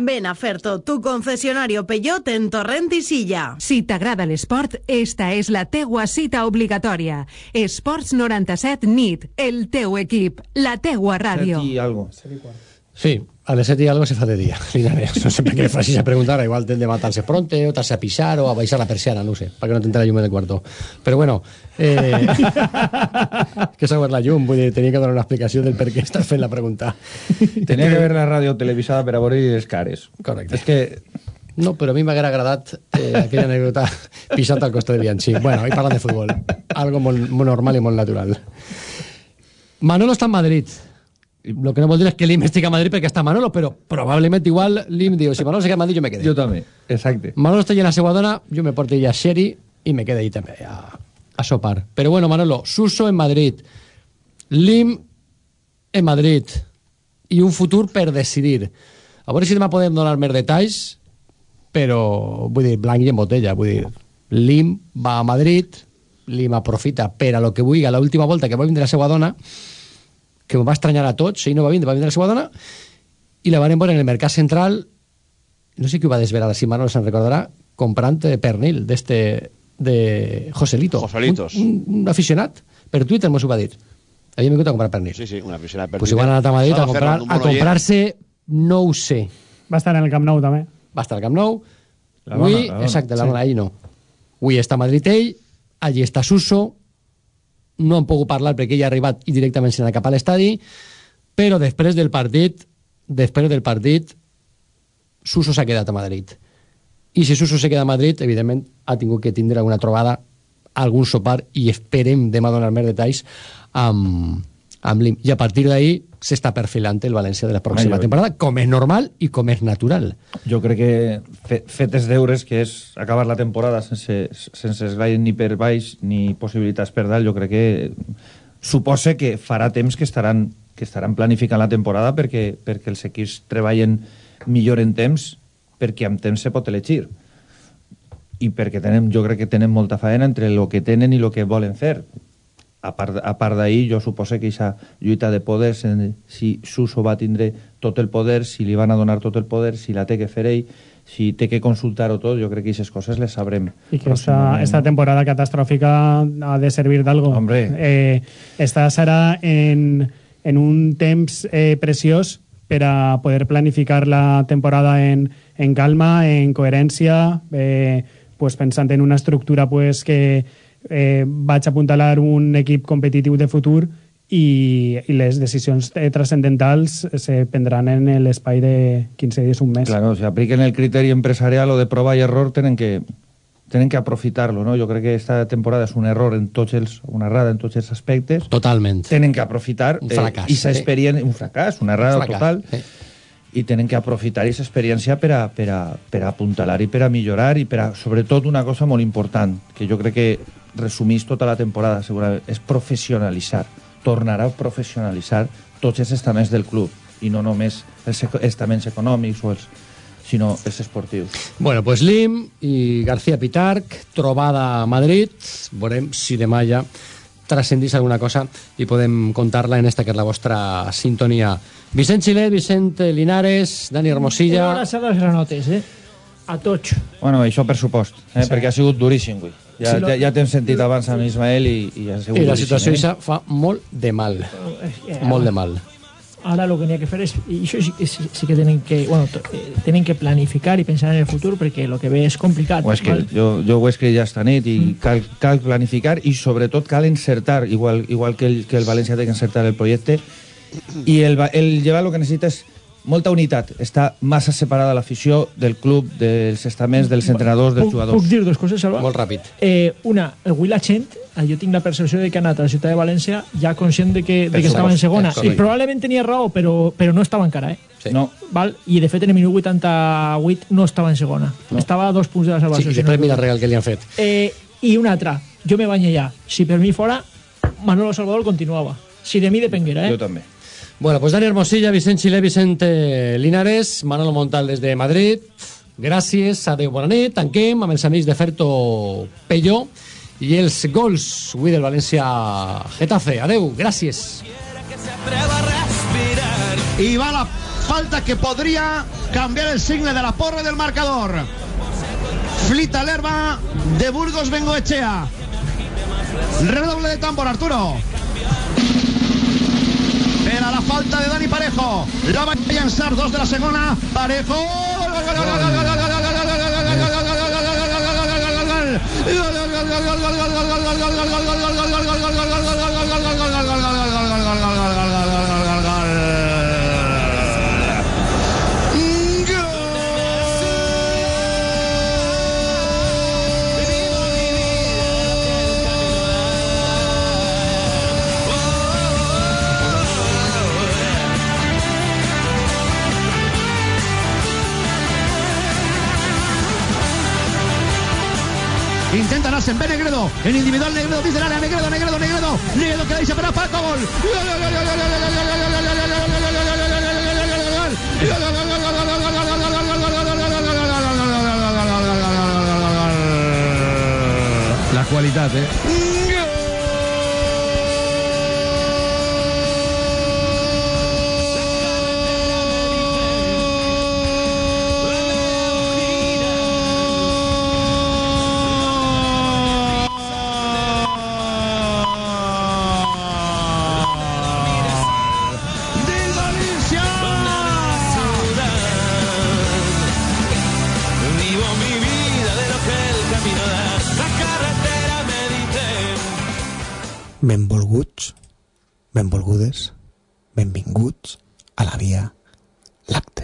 Speaker 24: Ven a Ferto, tu concesionario Peugeot en Torrent i Silla.
Speaker 10: Si t'agrada l'esport, esta és la teua cita obligatòria. Esports 97 NIT, el teu equip, la teua ràdio.
Speaker 20: Set i algo.
Speaker 1: Sí, a les 7 y algo se fa de día. [laughs] Linares. No sé per què facis a preguntar, igual ten de matarse pronto, o tarse a pisar, o a baixar la persiana, no sé, para que no t'entre la llum del cuarto. Però bueno, eh, [laughs] que saber la llum, vull dir, tenia que donar una explicació del per què estàs fent la pregunta. [laughs]
Speaker 20: Tenia que veure la ràdio televisada per a veure les cares.
Speaker 1: Correcte.
Speaker 20: És que
Speaker 1: No, però a mi m'haguera agradat eh, aquella anècdota pisant al costat de Bianchi. Bueno, i parlant de futbol. Algo molt, molt normal i molt natural. Manolo està en Madrid. Lo que no vol dir és que l'IM estigui a Madrid perquè està Manolo, però probablement igual l'IM diu, si Manolo se queda a Madrid jo me quedo.
Speaker 20: jo també, exacte.
Speaker 1: Manolo està allà la seva dona, jo me porto allà a Sherry i me quedo allí també a, a sopar. Però bueno, Manolo, Suso en Madrid, Lim en Madrid i un futur per decidir. A veure si demà podem donar més detalls, però vull dir, blanc i en botella, vull dir, Lim va a Madrid, Lim aprofita per a lo que vulgui, a l'última volta que va vindre la seva dona, que em va estranyar a tots, ell no va vindre, va vindre la seva dona, i la van veure en el mercat central, no sé qui ho va desvelar, si Manol se'n recordarà, comprant eh, pernil d'este de Joselito.
Speaker 11: Joselitos.
Speaker 1: Un, un, un aficionat. Per Twitter mos ho va dir. Havia vingut a comprar pernil.
Speaker 11: Sí, sí, una aficionada
Speaker 1: Pues igual han anat a Madrid a comprar, a comprar-se, no ho sé.
Speaker 21: Va estar en el Camp Nou, també.
Speaker 1: Va estar al Camp Nou.
Speaker 21: La
Speaker 1: Avui,
Speaker 21: dona, la dona,
Speaker 1: exacte, la
Speaker 21: sí.
Speaker 1: dona, ahí no. Avui està a Madrid ell, allí està Suso, no han pogut parlar perquè ell ha arribat i directament s'ha anat cap a l'estadi, però després del partit, després del partit, Suso s'ha quedat a Madrid. I si Suso se queda a Madrid, evidentment, ha tingut que tindre alguna trobada, algun sopar, i esperem demà donar més detalls amb, amb l'IM. I a partir d'ahí s'està perfilant el València de la pròxima
Speaker 20: Ah, jo-
Speaker 1: temporada, com és normal i com és natural.
Speaker 20: Jo crec que fe, fet els deures, que és acabar la temporada sense, sense esglai ni per baix ni possibilitats per dalt, jo crec que suposa que farà temps que estaran, que estaran planificant la temporada perquè, perquè els equips treballen millor en temps perquè amb temps se pot elegir i perquè tenen, jo crec que tenen molta faena entre el que tenen i el que volen fer a part, a part d'ahir, jo suposo que aquesta lluita de poders, si Suso va tindre tot el poder, si li van a donar tot el poder, si la té que fer ell, si té que consultar-ho tot, jo crec que aquestes coses les sabrem.
Speaker 21: Y que esta, esta temporada catastrófica ha de servir de algo.
Speaker 20: Hombre.
Speaker 21: Eh, esta serà en, en un temps eh, preciós per a poder planificar la temporada en, en calma, en coherència, eh, pues pensant en una estructura pues, que eh, vaig apuntalar un equip competitiu de futur i, i les decisions eh, transcendentals se prendran en l'espai de 15 dies, un mes.
Speaker 20: Claro, si apliquen el criteri empresarial o de prova i error, tenen que, tenen que aprofitar-lo, no? Jo crec que esta temporada és un error en tots els, una errada en tots els aspectes.
Speaker 1: Totalment.
Speaker 20: Tenen que aprofitar
Speaker 1: Un fracàs,
Speaker 20: eh, esa
Speaker 1: eh?
Speaker 20: experiència, un fracàs, una errada
Speaker 1: Un fracàs,
Speaker 20: total.
Speaker 1: eh?
Speaker 20: I tenen que aprofitar aquesta experiència per a, per, a, per a apuntalar i per a millorar i per a, sobretot, una cosa molt important, que jo crec que resumís tota la temporada, segurament, és professionalitzar. Tornar a professionalitzar tots els estaments del club i no només els estaments econòmics o els, sinó els esportius.
Speaker 1: Bueno, pues Lim i García Pitarc, trobada a Madrid. Veurem si demà ja transcendís alguna cosa i podem contar-la en esta que és la vostra sintonia. Vicent Xilet, Vicent Linares, Dani Hermosilla...
Speaker 19: Una abraçada als granotes, eh? A tots.
Speaker 20: Bueno, això per supost, eh?
Speaker 19: Sí.
Speaker 20: perquè ha sigut duríssim, avui. Ja,
Speaker 19: Sí,
Speaker 20: ja, ja t'hem sentit abans amb Ismael i, i ha sigut
Speaker 1: I la
Speaker 20: duríssim,
Speaker 1: situació
Speaker 20: eh?
Speaker 1: fa molt de mal.
Speaker 19: Eh,
Speaker 1: Molt de mal.
Speaker 19: Ara el que n'hi ha que fer és, i això sí, que- sí, sí que tenen que, bueno, eh, tenen que planificar i pensar en el futur perquè el que ve és complicat.
Speaker 20: Ho és que
Speaker 19: val?
Speaker 20: jo, jo ho he escrit ja esta nit i cal, cal planificar i sobretot cal encertar, igual, igual que, el, que el València té que encertar el projecte i el, el llevar el que necessita és molta unitat. Està massa separada l'afició del club, dels estaments, dels entrenadors, dels
Speaker 19: puc,
Speaker 20: jugadors.
Speaker 19: Puc dir dues coses, Salva?
Speaker 1: Molt ràpid.
Speaker 19: Eh, una, avui la gent, eh, jo tinc la percepció de que ha anat a la ciutat de València ja conscient de que, de que estava en segona. I probablement tenia raó, però, però no estava encara, eh?
Speaker 1: Sí.
Speaker 20: No,
Speaker 19: Val? I de fet en el minut 88 no estava en segona.
Speaker 20: No.
Speaker 19: Estava a dos punts de la
Speaker 1: Sí,
Speaker 19: salvació.
Speaker 1: i
Speaker 19: si no
Speaker 1: després mira el regal que li han fet.
Speaker 19: Eh, I una altra, jo me banya ja. Si per mi fora, Manolo Salvador continuava. Si de mi depenguera, eh?
Speaker 20: jo també.
Speaker 1: Bueno, pues Dani Hermosilla, Vicent Xilé, Vicente Linares, Manolo Montal des de Madrid. Gràcies, adeu, bona nit. Tanquem amb els amics de Ferto Pelló i els gols avui del València Getafe. Adeu, gràcies.
Speaker 28: Y va la falta que podría cambiar el signo de la porra del marcador. Flita Lerva de Burgos Bengoechea. Redoble de tambor, Arturo. La falta de Dani Parejo. La va a lanzar dos de la segunda. Parejo. Intenta Nasen, ve Negredo, en individual Negredo, dice el área, Negredo, Negredo, Negredo, Negredo que la dice para Paco, gol.
Speaker 29: qualitat, eh?
Speaker 30: Benvolguts, benvolgudes, benvinguts a la Via Làctea.